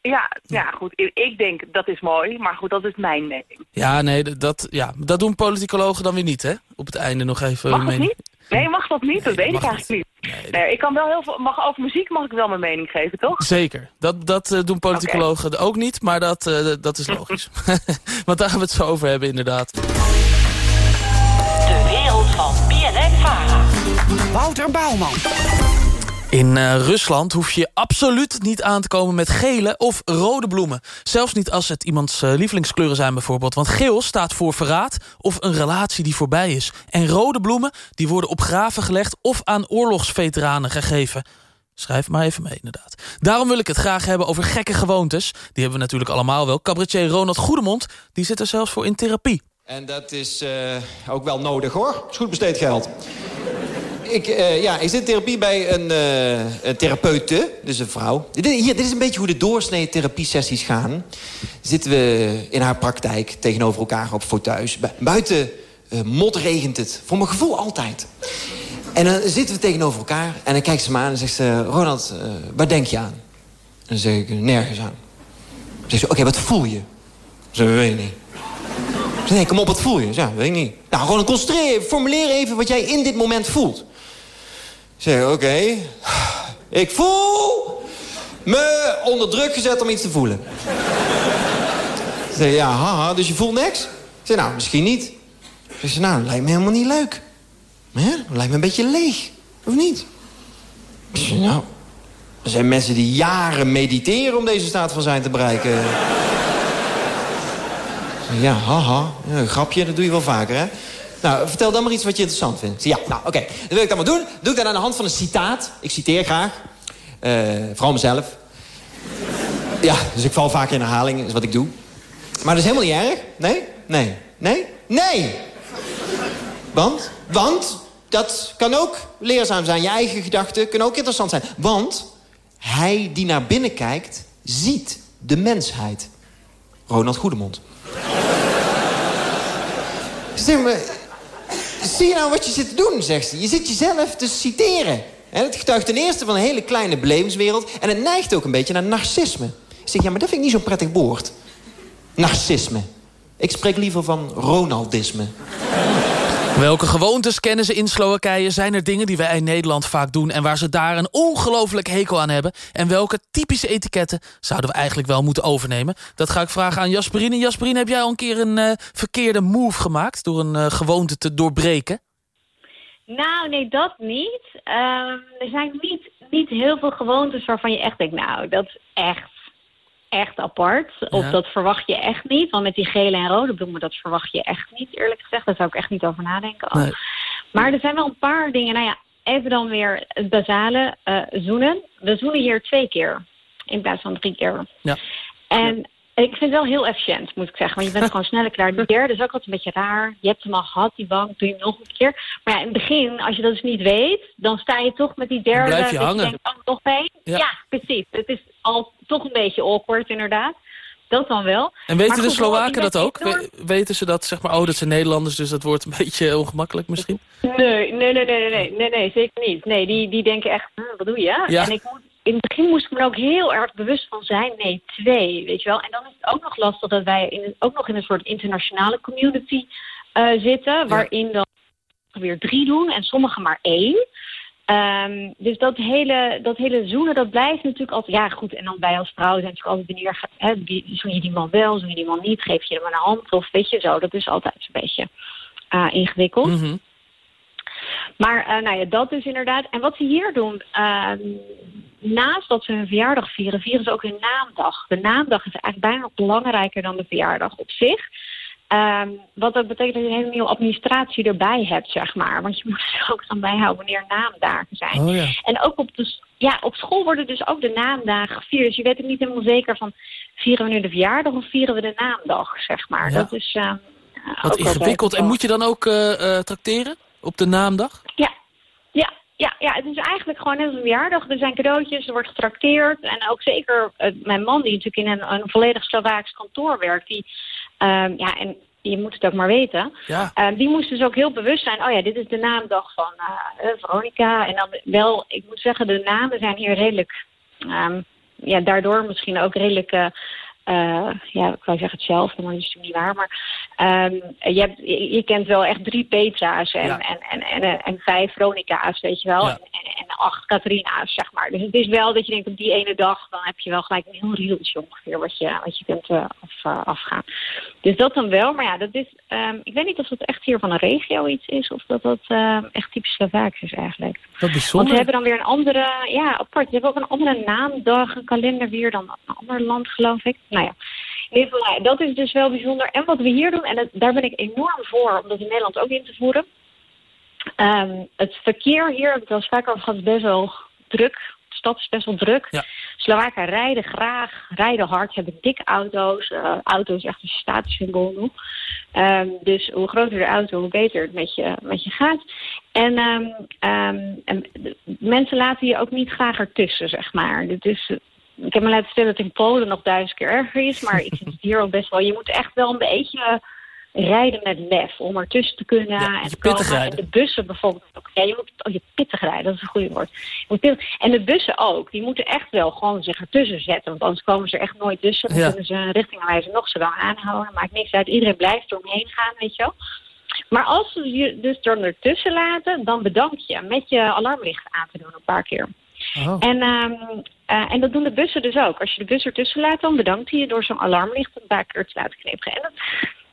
Ja, ja, goed. Ik- denk dat is mooi, maar goed, dat is mijn mening. Ja, nee, dat, ja, dat doen politicologen dan weer niet, hè? Op het einde nog even... Mag dat niet? Nee, mag dat niet? Dat weet ik eigenlijk niet. Nee, ik kan wel heel veel, mag, over muziek mag ik wel mijn mening geven, toch? Zeker. Dat, dat eh, doen politicologen ook niet, maar dat, eh, dat is logisch. [LAUGHS] [LAUGHS] Want daar gaan we het zo over hebben, inderdaad. De wereld van BNN Vara. Wouter Bouwman. In eh, Rusland hoef je absoluut niet aan te komen met gele of rode bloemen. Zelfs niet als het iemands eh, lievelingskleuren zijn bijvoorbeeld. Want geel staat voor verraad of een relatie die voorbij is. En rode bloemen die worden op graven gelegd of aan oorlogsveteranen gegeven. Schrijf maar even mee, inderdaad. Daarom wil ik het graag hebben over gekke gewoontes. Die hebben we natuurlijk allemaal wel. Cabaretier Ronald Goedemond die zit er zelfs voor in therapie. En dat is eh, ook wel nodig hoor. Is goed besteed geld. Ik, eh, ja, zit in therapie bij een, een therapeute, dus een vrouw. Dit, hier, dit is een beetje hoe de doorsnee therapiesessies gaan. Zitten we in haar praktijk tegenover elkaar op fauteuils. Bu- Buiten eh modregent het, voor mijn gevoel altijd. En dan zitten we tegenover elkaar en dan kijkt ze me aan en zegt ze... Ronald, waar denk je aan? En dan zeg ik, nergens aan. Dan zegt ze, oké, wat voel je? Zeg, weet ik niet. Nee, kom op, wat voel je? Ja, weet niet. Nou, gewoon concentreer formuleer even wat jij in dit moment voelt. Zeg, oké. Ik voel me onder druk gezet om iets te voelen. Zeg, ja, haha, dus je voelt niks? Ik zeg, nou, misschien niet. Ik zeg, nou, lijkt me helemaal niet leuk. Hè? Lijkt me een beetje leeg. Of niet? Ik zeg, nou, er zijn mensen die jaren mediteren om deze staat van zijn te bereiken. Ja, haha. Een grapje, dat doe je wel vaker, hè? Nou, vertel dan maar iets wat je interessant vindt. Ja, nou, oké. Dat wil ik dan maar doen. Doe ik dan aan de hand van een citaat. Ik citeer graag. Eh, vooral mezelf. Ja, dus ik val vaak in herhaling, is wat ik doe. Maar dat is helemaal niet erg. Nee? Nee? Nee? Nee! Want? Want? Dat kan ook leerzaam zijn. Je eigen gedachten kunnen ook interessant zijn. Want hij die naar binnen kijkt, ziet de mensheid. Ronald Goedemond. Zeg zie je nou wat je zit te doen, zegt ze. Je zit jezelf te citeren. En het getuigt ten eerste van een hele kleine belevingswereld... en het neigt ook een beetje naar narcisme. Ik zeg, ja, maar dat vind ik niet zo'n prettig woord. Narcisme. Ik spreek liever van Ronaldisme. Welke gewoontes kennen ze in Slowakije? Zijn er dingen die wij in Nederland vaak doen... en waar ze daar een ongelooflijk hekel aan hebben? En welke typische etiketten zouden we eigenlijk wel moeten overnemen? Dat ga ik vragen aan Jasperine. Jasperine, heb jij al een keer een eh, verkeerde move gemaakt... door een eh, gewoonte te doorbreken? Nou, nee, dat niet. Ehm, er zijn niet, niet heel veel gewoontes waarvan je echt denkt... nou, dat is echt, echt apart. Of Ja. dat verwacht je echt niet. Want met die gele en rode bloemen, dat verwacht je echt niet, eerlijk gezegd. Daar zou ik echt niet over nadenken. Nee. Maar er zijn wel een paar dingen. Nou ja, even dan weer het basale eh, zoenen. We zoenen hier twee keer in plaats van drie keer. Ja. En ik vind het wel heel efficiënt, moet ik zeggen. Want je bent [LAUGHS] gewoon sneller klaar. Die derde is ook altijd een beetje raar. Je hebt hem al gehad, die bank, doe je hem nog een keer. Maar ja, in het begin, als je dat dus niet weet... dan sta je toch met die derde... blijf je hangen. denkt, oh, nog één. Ja. Ja. precies. Het is al toch een beetje awkward, inderdaad. Dat dan wel. En weten de Slowaken dat ook? We- weten ze dat, zeg maar, oh, dat zijn Nederlanders... dus dat wordt een [LAUGHS] beetje ongemakkelijk misschien? Nee, nee, nee, nee, nee, nee, nee, zeker niet. Nee, die, die denken echt, hm, wat doe je? Ja. En ik moet, in het begin moest ik me er ook heel erg bewust van zijn. Nee, twee, weet je wel. En dan is het ook nog lastig dat wij in, ook nog in een soort internationale community eh, zitten... waarin dan weer drie doen en sommigen maar één. Ehm, dus dat hele, dat hele zoenen, dat blijft natuurlijk altijd... Ja, goed, en dan wij als vrouw zijn natuurlijk altijd benieuwd... Hè, zoen je die man wel, zoen je die man niet? Geef je hem een hand? Of weet je zo, dat is altijd een beetje eh, ingewikkeld. Mhm. Maar eh, nou ja, dat is inderdaad. En wat ze hier doen, ehm, naast dat ze hun verjaardag vieren, vieren ze ook hun naamdag. De naamdag is eigenlijk bijna nog belangrijker dan de verjaardag op zich. Ehm, wat ook betekent dat je een hele nieuwe administratie erbij hebt, zeg maar. Want je moet dus ook gaan bijhouden wanneer naamdagen zijn. Oh ja. En ook op, de, ja, op school worden dus ook de naamdagen gevierd. Dus je weet ook niet helemaal zeker van... vieren we nu de verjaardag of vieren we de naamdag, zeg maar. Ja. Dat is eh, Wat ook ingewikkeld. En moet je dan ook eh eh, tracteren op de naamdag? Ja, ja, ja, ja, het is eigenlijk gewoon net als een verjaardag. Er zijn cadeautjes, er wordt getrakteerd. En ook zeker mijn man, die natuurlijk in een, een volledig Slovaaks kantoor werkt... Die, ehm, ja, en je moet het ook maar weten... Ja. Ehm, die moest dus ook heel bewust zijn. Oh ja, dit is de naamdag van eh, eh, Veronica. En dan wel, ik moet zeggen, de namen zijn hier redelijk... ehm, ja, daardoor misschien ook redelijk... eh, eh, ja, ik wou zeggen hetzelfde, maar dat is natuurlijk niet waar. Maar ehm, je, hebt, je, je kent wel echt drie Petra's en, Ja. en, en, en, en, vijf Veronica's, weet je wel. Ja. En, acht Catharina's, zeg maar. Dus het is wel dat je denkt op die ene dag, dan heb je wel gelijk een heel rieltje ongeveer wat je, wat je kunt eh, af, eh, afgaan. Dus dat dan wel. Maar ja, dat is, ehm, ik weet niet of dat echt hier van een regio iets is of dat dat ehm, echt typisch Slovaaks is eigenlijk. Wat Want bijzonder. ze hebben dan weer een andere, ja, apart. Ze hebben ook een andere naamdag, een kalender weer dan een ander land, geloof ik. Nou ja, in ieder geval, ja, dat is dus wel bijzonder. En wat we hier doen, en dat, daar ben ik enorm voor om dat in Nederland ook in te voeren. Ehm, het verkeer hier, heb ik wel eens vaker over gehad, best wel druk. De stad is best wel druk. Ja. Slowaken rijden graag, rijden hard, hebben dikke auto's. Eh auto is echt een statussymbool nog. Ehm, dus hoe groter de auto, hoe beter het met je, met je gaat. En, ehm, en de- mensen laten je ook niet graag ertussen, zeg maar. Dit is, ik heb me laten vertellen dat het in Polen nog duizend keer erger is. Maar ik vind het hier ook best wel... Je moet echt wel een beetje rijden met lef om ertussen te kunnen. Ja, en te. En de bussen bijvoorbeeld ook. Ja, je moet oh, je pittig rijden, dat is een goede woord. Je moet pittig- En de bussen ook. Die moeten echt wel gewoon zich ertussen zetten. Want anders komen ze er echt nooit tussen. Dan Ja. kunnen ze een richtingaanwijzer nog zo lang aanhouden. Maakt niks uit. Iedereen blijft eromheen gaan, weet je wel. Maar als ze je dus er ertussen laten, dan bedank je met je alarmlicht aan te doen een paar keer. Oh. En, ehm, eh, en dat doen de bussen dus ook. Als je de bus ertussen laat, dan bedankt hij je door zo'n alarmlicht een paar keer te laten knipperen. En dat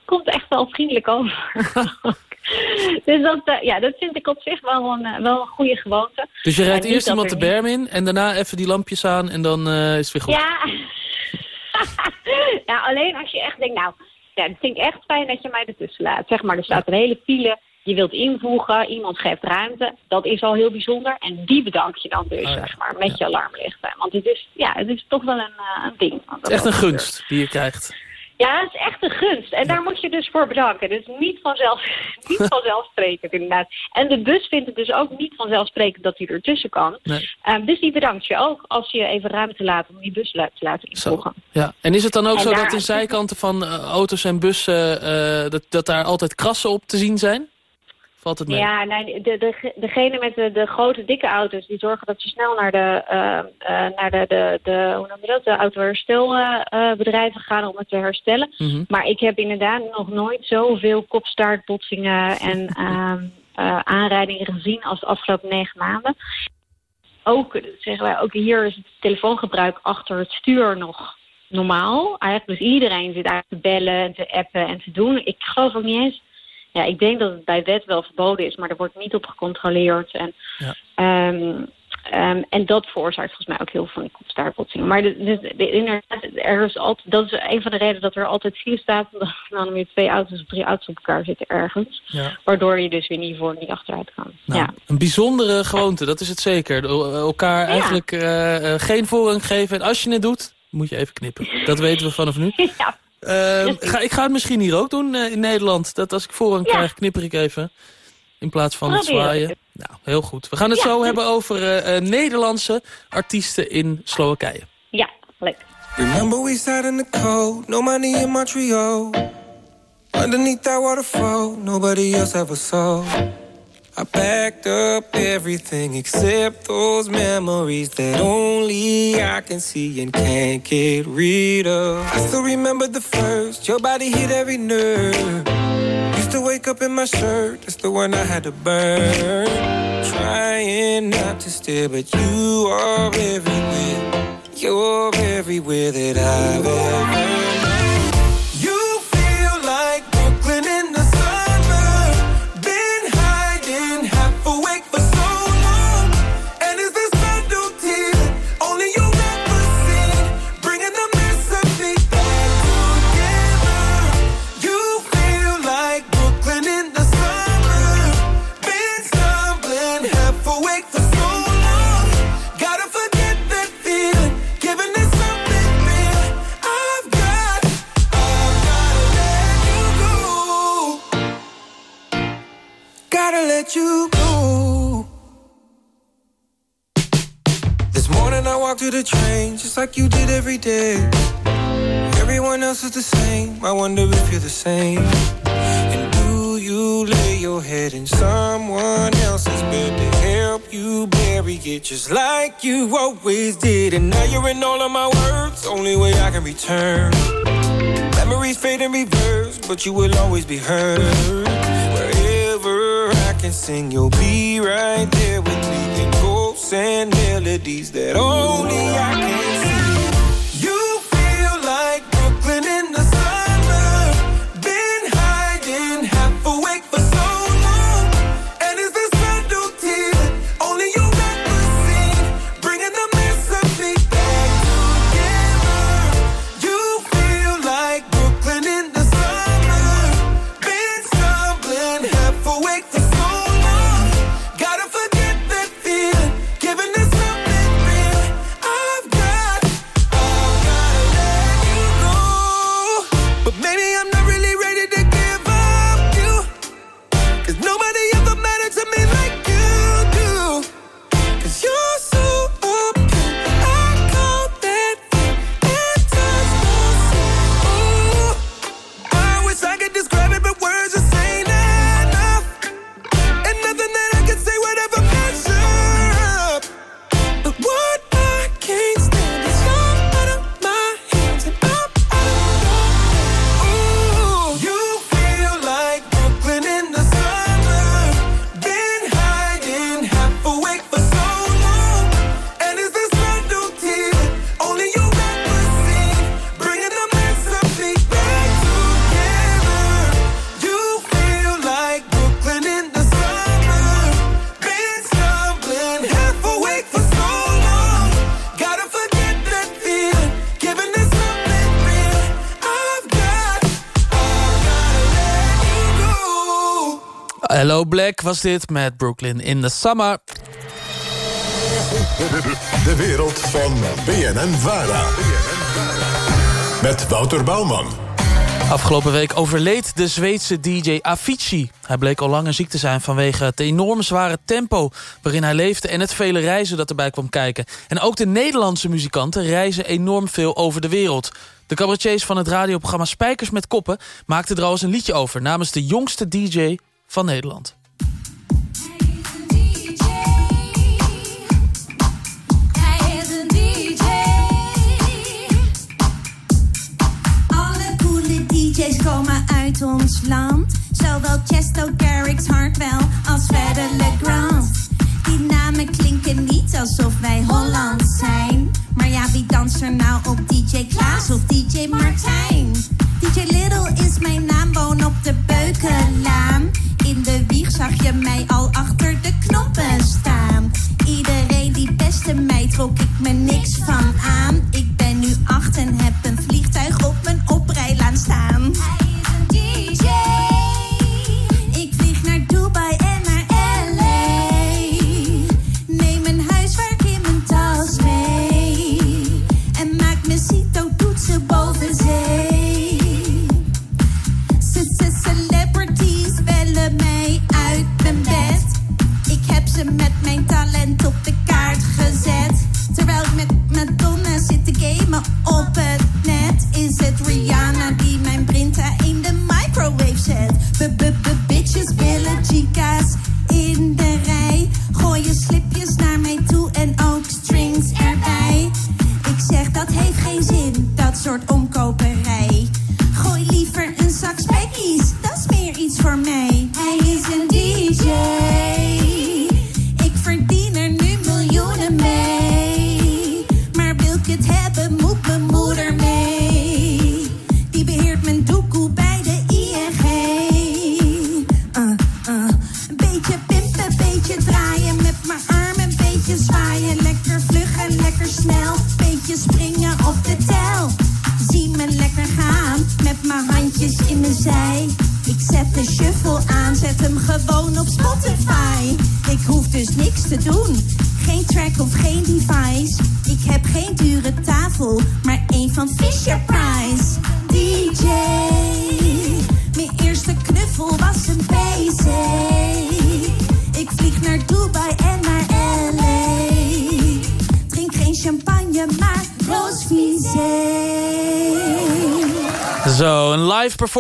komt echt wel vriendelijk over. [LAUGHS] dus dat, eh, ja, dat vind ik op zich wel een, eh, wel een goede gewoonte. Dus je rijdt eerst dat iemand de er berm in en daarna even die lampjes aan en dan is het weer goed. Ja. [LAUGHS] ja, alleen als je echt denkt, nou, ja, het vind ik echt fijn dat je mij ertussen laat. Zeg maar, er staat een hele file, je wilt invoegen, iemand geeft ruimte. Dat is al heel bijzonder. En die bedank je dan dus, Oh ja. zeg maar, met je alarmlichten. Want het is, ja, het is toch wel een, eh, een ding. Het is echt een gunst die je krijgt. Ja, het is echt een gunst. En daar moet je dus voor bedanken. Dus niet, vanzelf, [LAUGHS] niet [LAUGHS] vanzelfsprekend, inderdaad. En de bus vindt het dus ook niet vanzelfsprekend dat hij ertussen kan. Nee. Ehm, dus die bedankt je ook als je even ruimte laat om die bus te laten invoegen. Ja. En is het dan ook En zo daar- dat de zijkanten van eh, auto's en bussen... eh, dat, dat daar altijd krassen op te zien zijn? Valt het mee? Ja, nee, de, de, degene met de, de grote, dikke auto's... die zorgen dat ze snel naar de, eh, eh, naar de, de, de, hoe noem je dat, de autoherstelbedrijven gaan om het te herstellen. Mhm. Maar ik heb inderdaad nog nooit zoveel kopstaartbotsingen en [LAUGHS] ehm, eh, aanrijdingen gezien als de afgelopen negen maanden. Ook, zeggen wij, ook hier is het telefoongebruik achter het stuur nog normaal. Eigenlijk, dus iedereen zit eigenlijk te bellen en te appen en te doen. Ik geloof ook niet eens ja, ik denk dat het bij wet wel verboden is, maar er wordt niet op gecontroleerd. En, Ja. ehm, ehm, en dat veroorzaakt volgens mij ook heel veel van die kopstaartbotsingen. Maar de, de, de- inderdaad, er is altijd, dat is een van de redenen dat er altijd file staat. [LAUGHS] Omdat er dan weer twee auto's of drie auto's op elkaar zitten ergens. Ja. Waardoor je dus weer niet voor niet achteruit kan. Nou, ja. Een bijzondere gewoonte, dat is het zeker. El- Elkaar eigenlijk eh, eh, geen voorrang geven. En als je het doet, moet je even knippen. Dat weten we vanaf nu. [LAUGHS] ja. Ehm, ga, ik ga het misschien hier ook doen eh, in Nederland. Dat als ik voorrang Ja. krijg, knipper ik even. In plaats van het Probeer het. zwaaien. Nou, heel goed. We gaan het Ja. zo hebben over eh, eh, Nederlandse artiesten in Slowakije. ja, leuk. Remember we sat in the cold, no money in Montreal. Underneath that waterfall, nobody else ever saw. I packed up everything except those memories that only I can see and can't get rid of. I still remember the first, your body hit every nerve. Used to wake up in my shirt, that's the one I had to burn. Trying not to stare, but you are everywhere. You're everywhere that I've ever known. You go. This morning I walked to the train just like you did every day. Everyone else is the same. I wonder if you're the same. And do you lay your head in someone else's bed to help you bury it just like you always did? And now you're in all of my words. Only way I can return. Memories fade in reverse, but you will always be heard. Can sing, you'll be right there with me. In ghosts and melodies that only I can see. Hello Black was dit met Brooklyn in the Summer. De wereld van BNN Vara. Met Wouter Bouwman. Afgelopen week overleed de Zweedse DJ Avicii. Hij bleek al langer ziek te zijn vanwege het enorm zware tempo... waarin hij leefde en het vele reizen dat erbij kwam kijken. En ook de Nederlandse muzikanten reizen enorm veel over de wereld. De cabaretiers van het radioprogramma Spijkers met Koppen... maakten er al eens een liedje over... namens de jongste DJ van Nederland. Hij is een DJ. Alle coole DJ's komen uit ons land. Zowel Chesto, Garrix, Hardwell als verder Legrand. Die namen klinken niet alsof wij Holland zijn. Maar ja, wie danst er nou op DJ Klaas of DJ Martijn? DJ Little is mijn naam, woon op de Beukenlaan. In de wieg zag je mij al achter de knoppen staan. Iedereen die beste mij trok ik me niks van aan. Ik ben nu acht en heb een vliegtuig op mijn oprijlaan staan. Met mijn talent op de kaart gezet. Terwijl ik met Madonna zit te gamen op het net. Is het Rihanna die mijn printer in de microwave zet? B- b- b- Bitches willen chica's in de rij. Gooien slipjes naar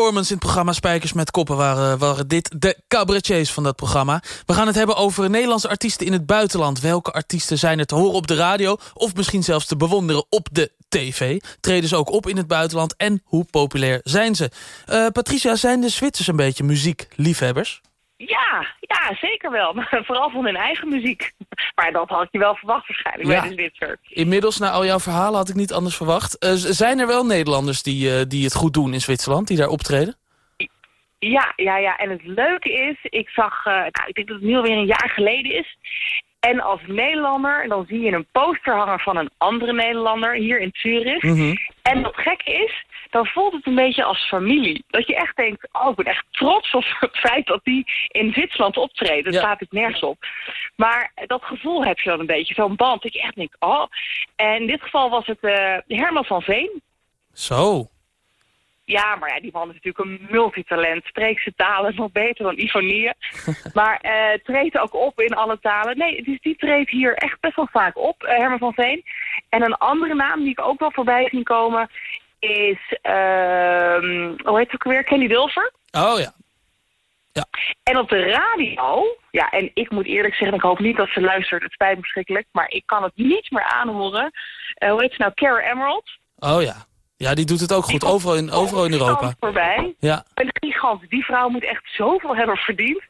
performance in het programma Spijkers met Koppen... waren, waren dit de cabaretiers van dat programma. We gaan het hebben over Nederlandse artiesten in het buitenland. Welke artiesten zijn er te horen op de radio... of misschien zelfs te bewonderen op de tv? Treden ze ook op in het buitenland en hoe populair zijn ze? Eh, Patricia, zijn de Zwitsers een beetje muziekliefhebbers? Ja, ja, zeker wel. [LAUGHS] Maar vooral van hun eigen muziek. [LAUGHS] Maar dat had je wel verwacht waarschijnlijk Ja. bij de Zwitser. Inmiddels, na al jouw verhalen, had ik niet anders verwacht. Eh, zijn er wel Nederlanders die, eh, die het goed doen in Zwitserland, die daar optreden? Ja, ja, ja. En het leuke is, ik zag, eh, nou, ik denk dat het nu alweer een jaar geleden is. En als Nederlander, dan zie je een poster hangen van een andere Nederlander hier in Zurich. En wat gek is, dan voelt het een beetje als familie. Dat je echt denkt, oh, ik ben echt trots op het feit dat die in Zwitserland optreden. Dat staat ik nergens op. Maar dat gevoel heb je dan een beetje, zo'n band. Dat je echt denkt, oh. En in dit geval was het eh, Herman van Veen. Zo. Ja, maar ja, die man is natuurlijk een multitalent. Spreekt zijn talen nog beter dan Ivonie. [LAUGHS] maar eh treedt ook op in alle talen. Nee, dus die treedt hier echt best wel vaak op, eh, Herman van Veen. En een andere naam die ik ook wel voorbij zie komen is, ehm, hoe heet het ook weer? Kenny Wilver. Oh ja. En op de radio, ja, en ik moet eerlijk zeggen, ik hoop niet dat ze luistert, het spijt me verschrikkelijk, maar ik kan het niet meer aanhoren. Eh, hoe heet ze nou? Cara Emerald. Oh ja. Ja, die doet het ook goed. Overal in, overal in Europa. Voorbij. Ja. Een gigant. Die vrouw moet echt zoveel hebben verdiend.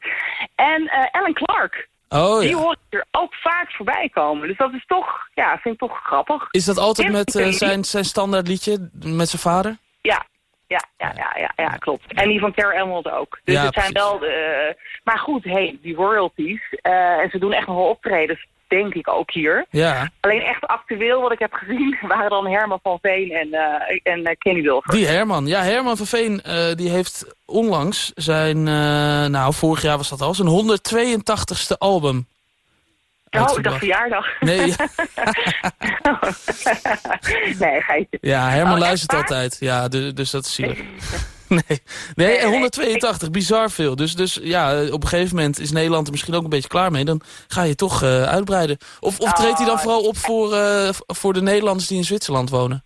En eh, Ellen Clark. Oh Die ja. hoor ik er ook vaak voorbij komen. Dus dat is toch, ja, vind ik toch grappig. Is dat altijd met eh, zijn, zijn standaard liedje met zijn vader? Ja, ja, ja, ja, ja, ja, klopt. En die van Cara Emerald ook. Dus Ja, het zijn wel de... maar goed, hey, die royalties. eh, en ze doen echt nog wel optredens, denk ik ook hier. Ja. Alleen echt actueel wat ik heb gezien [LAUGHS] waren dan Herman van Veen en, eh, en eh, Kenny Wilver. Die Herman. Ja, Herman van Veen eh, die heeft onlangs zijn, nou vorig jaar was dat al, zijn 182ste album. Oh, ik dacht verjaardag. Nee, [LAUGHS] nee, geitje. Ja, Herman Oh, luistert altijd. Ja, dus, dus dat is zielig. [LAUGHS] [LAUGHS] Nee, nee, en 182, bizar veel. Dus, dus ja, op een gegeven moment is Nederland er misschien ook een beetje klaar mee. Dan ga je toch eh, uitbreiden. Of, of treedt hij dan Oh. vooral op voor, eh, voor de Nederlanders die in Zwitserland wonen?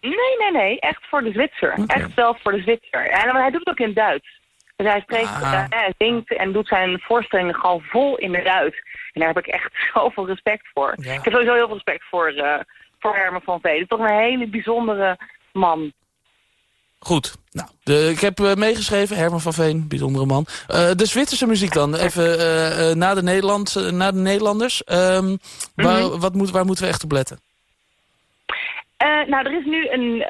Nee, nee, nee. Echt voor de Zwitser. Echt zelf voor de Zwitser. En hij doet het ook in Duits. Dus hij spreekt, Ah. eh, zingt en doet zijn voorstellingen gewoon vol in het Duits. En daar heb ik echt [LAUGHS] zoveel respect voor. Ik heb sowieso heel veel respect voor, voor Herman van Veen. Het is toch een hele bijzondere man. Goed. Nou, de, ik heb eh, meegeschreven, Herman van Veen, bijzondere man. Eh, de Zwitserse muziek dan, even eh, na, de Nederlandse, na de Nederlanders. Ehm, waar, Mhm. wat moet, waar moeten we echt op letten? Nou, er is nu een,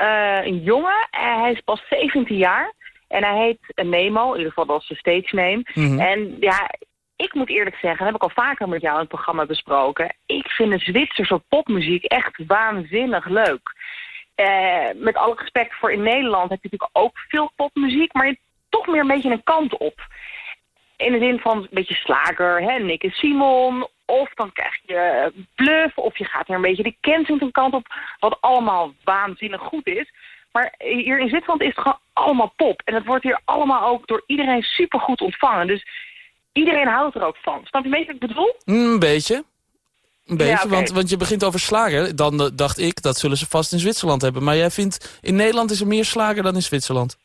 een jongen. Hij is pas 17 jaar. En hij heet Nemo. In ieder geval dat is de stage name. Mhm. En ja, ik moet eerlijk zeggen, dat heb ik al vaker met jou in het programma besproken. Ik vind de Zwitserse popmuziek echt waanzinnig leuk. Eh, met alle respect voor in Nederland heb je natuurlijk ook veel popmuziek, maar toch meer een beetje een kant op. In de zin van een beetje slager, hè, Nick en Simon. Of dan krijg je bluff, of je gaat er een beetje de Kensington kant op. Wat allemaal waanzinnig goed is. Maar hier in Zwitserland is het gewoon allemaal pop. En het wordt hier allemaal ook door iedereen supergoed ontvangen. Dus iedereen houdt er ook van. Snap je beetje wat ik bedoel? Mm, Een beetje. Een beetje, Ja, want, want je begint over slager. Dan eh, dacht ik, dat zullen ze vast in Zwitserland hebben. Maar jij vindt, in Nederland is er meer slager dan in Zwitserland.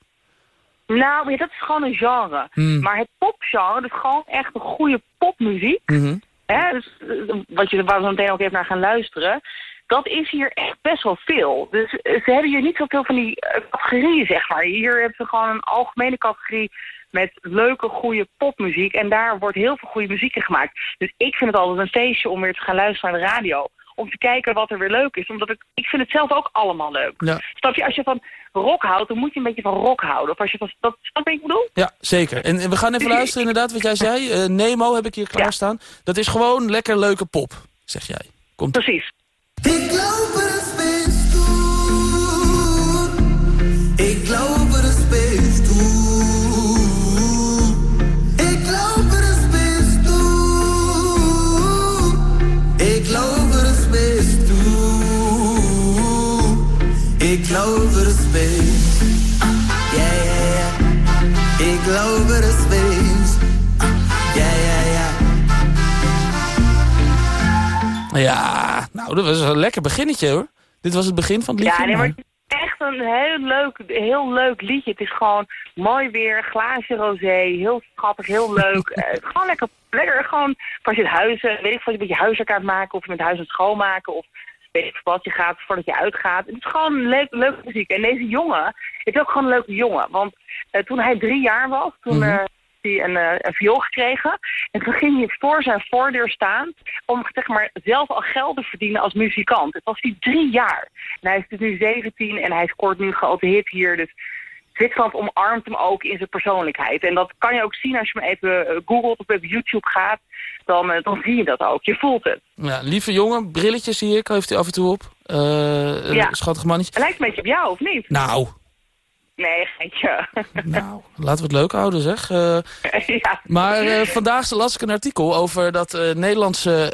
Nou, ja, dat is gewoon een genre. Hmm. Maar het popgenre, dus gewoon echt een goede popmuziek. Mhm. Hè, dus, eh, wat je, waar we meteen ook even naar gaan luisteren. Dat is hier echt best wel veel. Dus eh, ze hebben hier niet zoveel van die eh, categorieën, zeg maar. Hier hebben ze gewoon een algemene categorie met leuke, goede popmuziek. En daar wordt heel veel goede muziek in gemaakt. Dus ik vind het altijd een feestje om weer te gaan luisteren naar de radio. Om te kijken wat er weer leuk is. Omdat ik, ik vind het zelf ook allemaal leuk. Ja. Snap je, als je van rock houdt, dan moet je een beetje van rock houden. Of als je van, dat, snap je wat ik bedoel? Ja, zeker. En, en we gaan even luisteren inderdaad wat jij zei. Eh, Nemo heb ik hier klaarstaan. Dat is gewoon lekker leuke pop, zeg jij. Komt Precies. Nou, dat was een lekker beginnetje hoor. Dit was het begin van het liedje. Ja, nee, maar het is echt een heel leuk, heel leuk liedje. Het is gewoon mooi weer, glaasje rosé, heel schattig, heel leuk. [LAUGHS] Eh, gewoon lekker, lekker gewoon als je het huis, eh, weet ik veel, je met je huiswerk aan het maken of je met huis aan het schoonmaken of weet ik wat je gaat voordat je uitgaat. Het is gewoon leuk, leuke muziek. En deze jongen is ook gewoon een leuke jongen. Want eh, toen hij drie jaar was, toen Mhm. Hij een, eh, een viool gekregen. En toen ging hij voor zijn voordeur staan om zeg maar, zelf al geld te verdienen als muzikant. Het was hij drie jaar. En hij is dus nu 17 en hij scoort nu grote hit hier. Dus Zwitserland omarmt hem ook in zijn persoonlijkheid. En dat kan je ook zien als je hem even eh, googelt of op YouTube gaat. Dan, eh, dan zie je dat ook. Je voelt het. Ja, lieve jongen, brilletjes zie ik, heeft hij af en toe op. Eh Ja. Een schattig mannetje. Het lijkt een beetje op jou, of niet? Nou, Nee, geintje. [LAUGHS] nou, laten we het leuk houden zeg. Eh, [LAUGHS] ja. Maar eh, vandaag las ik een artikel over dat eh, Nederlandse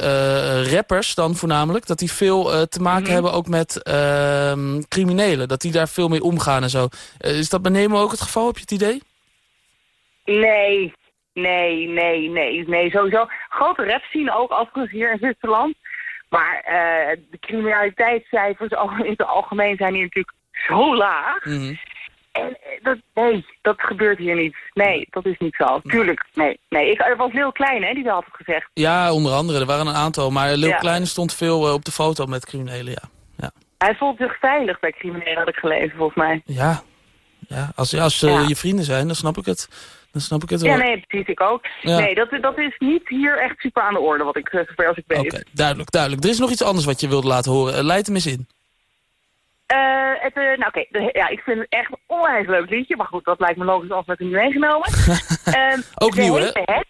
rappers dan voornamelijk... dat die veel te maken Mhm. hebben ook met ehm, criminelen. Dat die daar veel mee omgaan en zo. Is dat bij Nemo ook het geval, heb je het idee? Nee, nee, nee, nee, nee, sowieso. Grote rap zien ook overigens hier in Zwitserland. Maar de criminaliteitscijfers [LAUGHS] al- in het algemeen zijn hier natuurlijk zo laag. Mhm. En eh, dat, nee, dat gebeurt hier niet. Nee, dat is niet zo. Tuurlijk, nee. nee. Ik, er was heel klein, hè, die dat had het gezegd. Ja, onder andere. Er waren een aantal. Maar Lil Ja. Kleine stond veel eh, op de foto met criminelen, ja. Ja, Hij voelt zich veilig bij criminelen, had ik gelezen, volgens mij. ja. ja als als ze Ja. je vrienden zijn, dan snap ik het. Dan snap ik het wel. Ja, nee, precies, ik ook. Ja. Nee, dat, dat is niet hier echt super aan de orde, wat ik, eh, zover als ik weet. Oké, duidelijk, duidelijk. Er is nog iets anders wat je wilde laten horen. Eh, leid hem eens in. Eh, het, eh, nou oké, ja, ik vind het echt een onwijs leuk liedje. Maar goed, dat lijkt me logisch als we het nu meegenomen. [LAUGHS] Ehm, Ook nieuw, hè?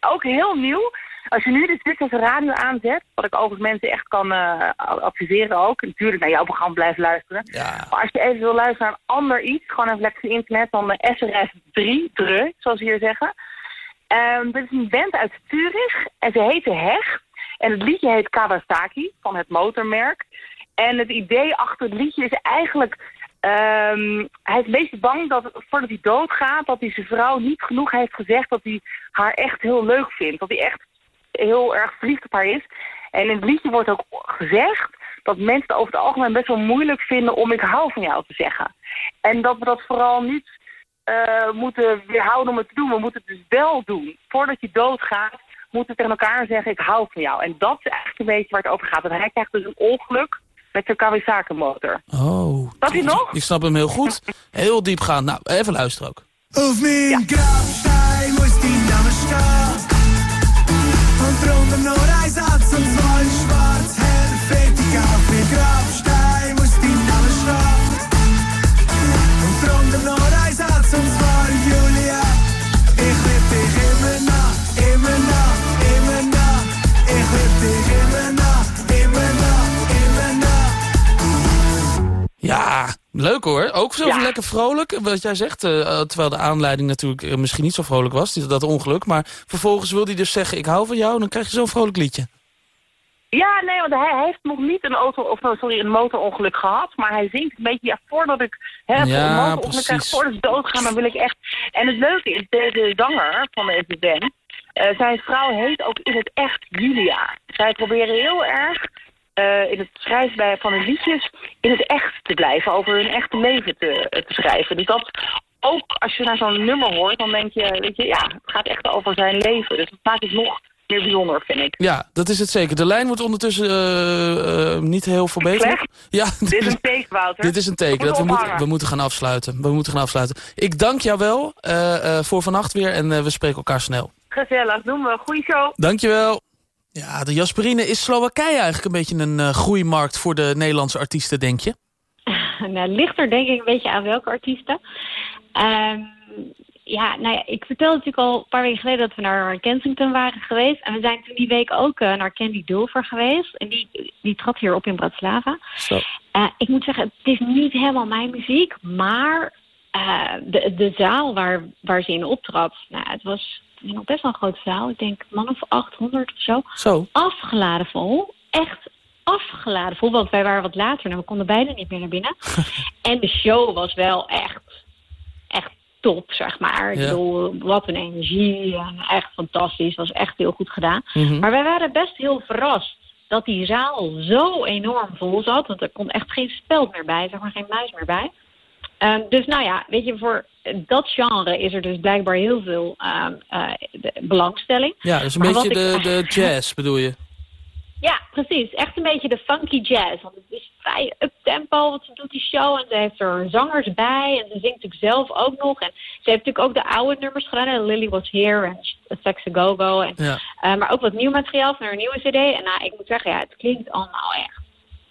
ook heel nieuw. Als je nu de Zwitserse radio aanzet, wat ik overigens mensen echt kan eh, adviseren ook. Natuurlijk naar jouw programma blijven luisteren. Maar als je even wil luisteren naar een ander iets, gewoon even lekker internet, dan de SRF 3, Dre, zoals ze hier zeggen. Ehm dit is een band uit Zurich en ze heette Heg. En het liedje heet Kawasaki, van het motormerk. En het idee achter het liedje is eigenlijk... ehm, hij is beetje bang dat voordat hij doodgaat... dat hij zijn vrouw niet genoeg heeft gezegd dat hij haar echt heel leuk vindt. Dat hij echt heel erg verliefd op haar is. En in het liedje wordt ook gezegd dat mensen het over het algemeen best wel moeilijk vinden om ik hou van jou te zeggen. En dat we dat vooral niet eh, moeten weerhouden om het te doen. We moeten het dus wel doen. Voordat je doodgaat, moeten we tegen elkaar zeggen ik hou van jou. En dat is eigenlijk een beetje waar het over gaat. Want hij krijgt dus een ongeluk met zijn Kawasaki motor. Oh. Snap je nog? Ik snap hem heel goed. Heel diepgaand. Nou, even luisteren ook. Auf mein Grabstein muss dein Name stehen. Und drunter leuk hoor. Ook zo Ja. lekker vrolijk, wat jij zegt. eh, eh, terwijl de aanleiding natuurlijk eh, misschien niet zo vrolijk was, dat ongeluk. Maar vervolgens wil hij dus zeggen, ik hou van jou. Dan krijg je zo'n vrolijk liedje. Ja, nee, want hij heeft nog niet een auto of oh, sorry, een motorongeluk gehad. Maar hij zingt een beetje, ja, voordat ik hè, Ja, een motorongeluk krijg, voordat ik doodga, dan wil ik echt... En het leuke is, de, de zanger van deze band, zijn vrouw heet ook in het echt Julia. Zij proberen heel erg eh, in het schrijven bij, van hun liedjes in het echt te blijven, over hun echte leven te, eh, te schrijven. Dus dat ook als je naar zo'n nummer hoort, dan denk je, weet je, ja, het gaat echt over zijn leven. Dus dat maakt het nog meer bijzonder, vind ik. Ja, dat is het zeker. De lijn wordt ondertussen eh, niet heel verbeterd. Ja, Dit is een [LAUGHS] teken, Wouter. Dit is een teken. We Dat we, moeten we moeten gaan afsluiten. We moeten gaan afsluiten. Ik dank jou wel voor vannacht weer en we spreken elkaar snel. Gezellig, doen we. Goeie show. Dankjewel. Ja, de Jasperine is Slowakije eigenlijk een beetje een eh, groeimarkt voor de Nederlandse artiesten, denk je? [LAUGHS] nou, ligt er denk ik een beetje aan welke artiesten. Ehm, ja, nou ja, ik vertelde natuurlijk al een paar weken geleden dat we naar Kensington waren geweest. En we zijn toen die week ook eh, naar Candy Dulfer geweest. En die, die trad hier op in Bratislava. Zo. Eh, ik moet zeggen, het is niet helemaal mijn muziek, maar eh, de, de zaal waar, waar ze in optrad, nou, het was nog best wel een grote zaal. Ik denk man of 800 of zo. Zo. Afgeladen vol. Echt afgeladen vol, want wij waren wat later en we konden beide niet meer naar binnen. [LAUGHS] en de show was wel echt, echt top, zeg maar. Ik Ja. bedoel, wat een energie. En echt fantastisch. Was echt heel goed gedaan. Mhm. Maar wij waren best heel verrast dat die zaal zo enorm vol zat. Want er kon echt geen speld meer bij, zeg maar geen muis meer bij. Ehm, dus nou ja, weet je, voor dat genre is er dus blijkbaar heel veel ehm, eh, belangstelling. Ja, dus een Maar beetje de, ik- de [LAUGHS] jazz bedoel je. Ja, precies. Echt een beetje de funky jazz. Want het is vrij up-tempo, want ze doet die show. En ze heeft er zangers bij. En ze zingt natuurlijk zelf ook nog. En ze heeft natuurlijk ook de oude nummers gedaan. Lily Was Here en Sex a Go-Go. En, Ja. eh, maar ook wat nieuw materiaal van haar nieuwe cd. En nou, ik moet zeggen, ja, het klinkt allemaal echt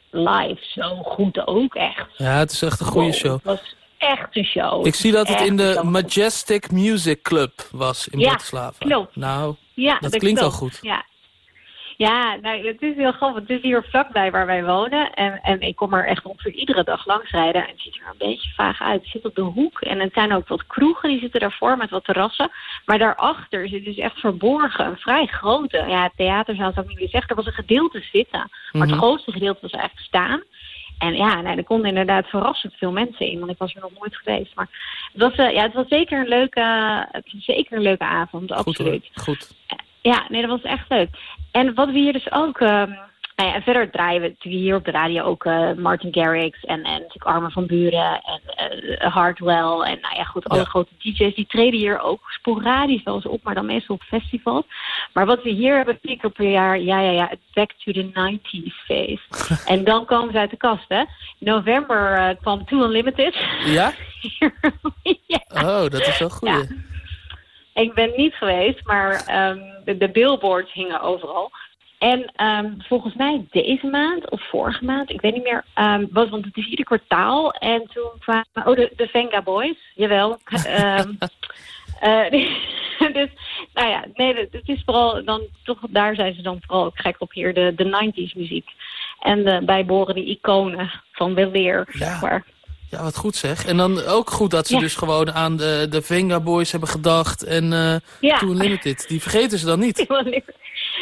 live zo goed ook. Echt. Ja, het is echt een goede Wow, show. Het was echt een show. Ik zie dat het in de. Majestic Music Club was in Ja, Bratislava. klopt. Nou, Ja, dat klinkt klopt. al goed. Ja, ja nou, het is heel grappig. Het is hier vlakbij waar wij wonen. En, en ik kom er echt ongeveer iedere dag langs rijden. En het ziet er een beetje vaag uit. Het zit op de hoek. En het zijn ook wat kroegen, die zitten daarvoor met wat terrassen. Maar daarachter zit dus echt verborgen een vrij grote... Ja, het theater zou ik niet willen zeggen. Er was een gedeelte zitten. Maar Mhm. het grootste gedeelte was eigenlijk staan. En ja, nou, er konden inderdaad verrassend veel mensen in, want ik was er nog nooit geweest. Maar het was, eh, ja, het was zeker een leuke, het was zeker een leuke avond, Goed hoor, absoluut. goed. Ja, nee, dat was echt leuk. En wat we hier dus ook... ehm, nou ja, en verder draaien we natuurlijk hier op de radio ook eh, Martin Garrix en, en natuurlijk van Buren en eh, Hardwell. En nou ja, goed, alle Ja. grote DJ's die treden hier ook sporadisch wel eens op, maar dan meestal op festivals. Maar wat we hier hebben, vier keer per jaar, ja, ja, ja, het Back to the 90s feest. [LAUGHS] en dan komen ze uit de kast, hè. In november eh, kwam Too Unlimited. Ja? [LAUGHS] ja. Oh, dat is wel goed. Ik ben niet geweest, maar ehm, de, de billboards hingen overal. En ehm, volgens mij deze maand of vorige maand, ik weet niet meer, ehm, was, want het is ieder kwartaal. En toen kwamen, oh, de, de Venga Boys, jawel. [LAUGHS] Ehm, eh, [LAUGHS] dus, nou ja, nee, het is vooral, dan, toch, daar zijn ze dan vooral ook gek op hier, de, de 90s muziek. En de bijbehorende iconen van weleer. Ja. Maar, Ja, wat goed zeg. En dan ook goed dat ze Ja. dus gewoon aan de, de Venga Boys hebben gedacht. En eh Ja. Too Unlimited. Die vergeten ze dan niet. [LAUGHS]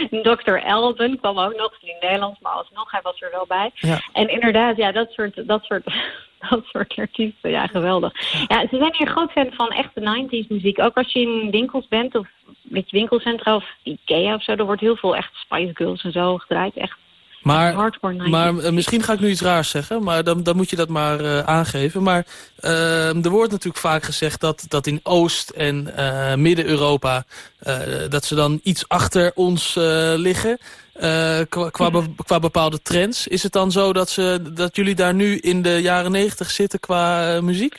[LAUGHS] Dr. Elden kwam ook nog, in het Nederlands, maar alsnog, hij was er wel bij. Ja. En inderdaad, ja, dat soort, dat soort, [LAUGHS] dat soort artiesten, ja, geweldig. Ja, ze zijn hier groot fan van echte 90s muziek. Ook als je in winkels bent, of met je winkelcentra of Ikea of zo, er wordt heel veel echt Spice Girls en zo gedraaid. Echt Maar, hardcore 90s. maar eh, misschien ga ik nu iets raars zeggen, maar dan, dan moet je dat maar eh, aangeven. Maar eh, er wordt natuurlijk vaak gezegd dat, dat in Oost- en eh, Midden-Europa... dat ze dan iets achter ons liggen qua, qua, be- qua bepaalde trends. Is het dan zo dat, ze, dat jullie daar nu in de jaren negentig zitten qua muziek?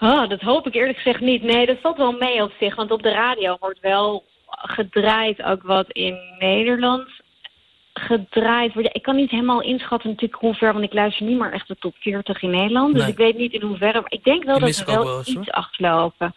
Oh, dat hoop ik eerlijk gezegd niet. Nee, dat valt wel mee op zich. Want op de radio wordt wel gedraaid ook wat in Nederland gedraaid wordt. Ja, Ik kan niet helemaal inschatten natuurlijk hoe ver, want ik luister niet meer echt de top 40 in Nederland. Dus Nee. ik weet niet in hoeverre. Maar ik denk wel dat we ook wel, wel eens, iets hoor. achterlopen.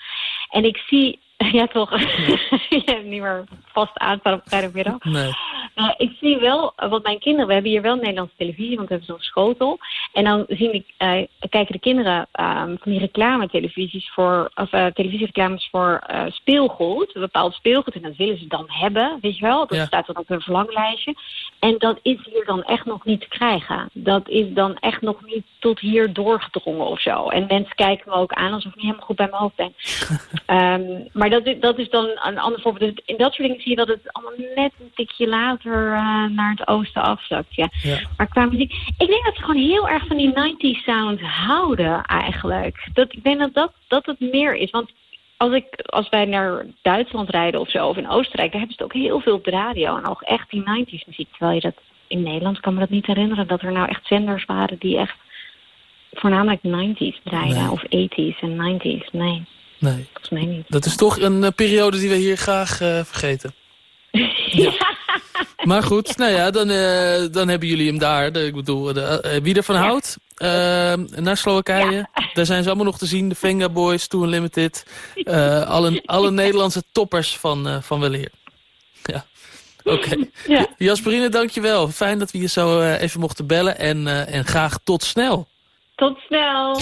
En ik zie... [LAUGHS] Ja, toch. [LAUGHS] Je hebt niet meer vast aanstaan op vrijdagmiddag. Nee. Nou, ik zie wel, wat mijn kinderen, we hebben hier wel Nederlandse televisie, want we hebben zo'n schotel. En dan zien ik, eh, kijken de kinderen ehm, van die reclametelevisies voor, of eh, televisiereclames voor eh, speelgoed, een bepaald speelgoed. En dat willen ze dan hebben, weet je wel. Dat Ja. staat dan op hun verlanglijstje. En dat is hier dan echt nog niet te krijgen. Dat is dan echt nog niet tot hier doorgedrongen of zo. En mensen kijken me ook aan alsof ik niet helemaal goed bij mijn hoofd ben. [LAUGHS] Ehm, maar dat, is- dat is dan een ander voorbeeld. Dus in dat soort dingen zie je dat het allemaal net een tikje later eh, naar het oosten afzakt. Ja. Maar qua muziek, ik denk dat ze gewoon heel erg van die 90s sound houden eigenlijk. Dat, ik denk dat, dat dat het meer is. Want als, ik, als wij naar Duitsland rijden of zo, of in Oostenrijk, daar hebben ze het ook heel veel op de radio. En ook echt die 90s muziek. Terwijl je dat in Nederland kan me dat niet herinneren, dat er nou echt zenders waren die echt voornamelijk 90s draaiden. Nee. Of 80s en 90s. Nee, Nee. volgens mij niet. Dat is toch een eh, periode die we hier graag eh, vergeten. [LAUGHS] Ja. Maar goed, nou ja, dan, eh, dan hebben jullie hem daar. De, ik bedoel, de, wie ervan houdt, eh, naar Slowakije. [LAUGHS] Daar zijn ze allemaal nog te zien. De Venga Boys, Too Unlimited. eh, alle, alle [LAUGHS] Nederlandse toppers van, van weleer. Ja, oké. Ja. Jasperine, dankjewel. Fijn dat we je zo even mochten bellen. En, en graag tot snel. Tot snel!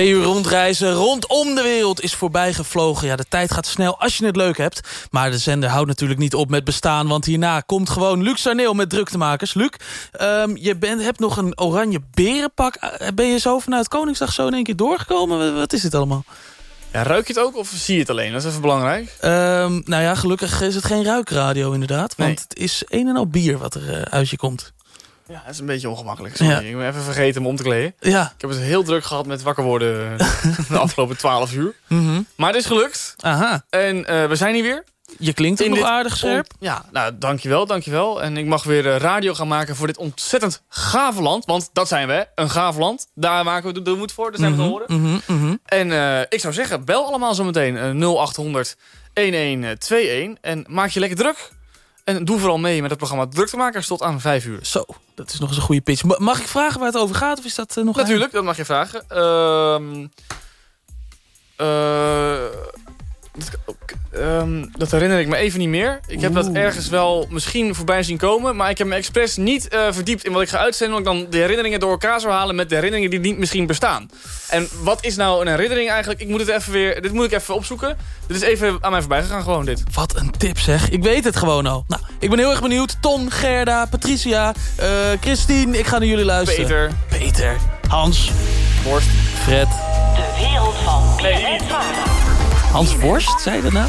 Twee uur rondreizen rondom de wereld is voorbij gevlogen. Ja, de tijd gaat snel als je het leuk hebt. Maar de zender houdt natuurlijk niet op met bestaan... want hierna komt gewoon Luc Sarneel met druktemakers. Luc, ehm, je bent, hebt nog een oranje berenpak. Eh, Ben je zo vanuit Koningsdag zo in één keer doorgekomen? Wat- is dit allemaal? Ja, ruik je het ook of zie je het alleen? Dat is even belangrijk. Ehm, nou ja, gelukkig is het geen ruikradio inderdaad. Want Nee. het is een en al bier wat er eh, uit je komt. Ja, dat is een beetje ongemakkelijk. Sorry. Ja. Ik ben even vergeten me om te kleden. Ja. Ik heb het heel druk gehad met wakker worden [LAUGHS] de afgelopen 12 uur. Mhm. Maar het is gelukt. Aha. En eh, we zijn hier weer. Je klinkt ook In nog aardig scherp. ja, nou, dankjewel, dankjewel. En ik mag weer eh, radio gaan maken voor dit ontzettend gave land. Want dat zijn we, een gaaf land. Daar maken we de, de moed voor, dat zijn we te horen. Mhm, mhm. En eh, ik zou zeggen, bel allemaal zo meteen eh, 0800 1121. En maak je lekker druk. En doe vooral mee met het programma Druktemakers tot aan 5 uur. Zo, dat is nog eens een goede pitch. Ma- Mag ik vragen waar het over gaat? Of is dat eh, nog Natuurlijk, dat mag je vragen. Ehm eh, ehm, dat herinner ik me even niet meer. Ik heb dat ergens wel misschien voorbij zien komen. Maar ik heb me expres niet eh, verdiept in wat ik ga uitzenden. Omdat ik dan de herinneringen door elkaar zou halen met de herinneringen die niet misschien bestaan. En wat is nou een herinnering eigenlijk? Ik moet het even weer, dit moet ik even opzoeken. Dit is even aan mij voorbij gegaan, gewoon dit. Wat een tip zeg. Ik weet het gewoon al. Nou, ik ben heel erg benieuwd. Ton, Gerda, Patricia, eh, Christine. Ik ga naar jullie luisteren. Peter. Peter. Hans. Worst. Fred. De wereld van BNN Vara. Hans Worst, zei je dat nou?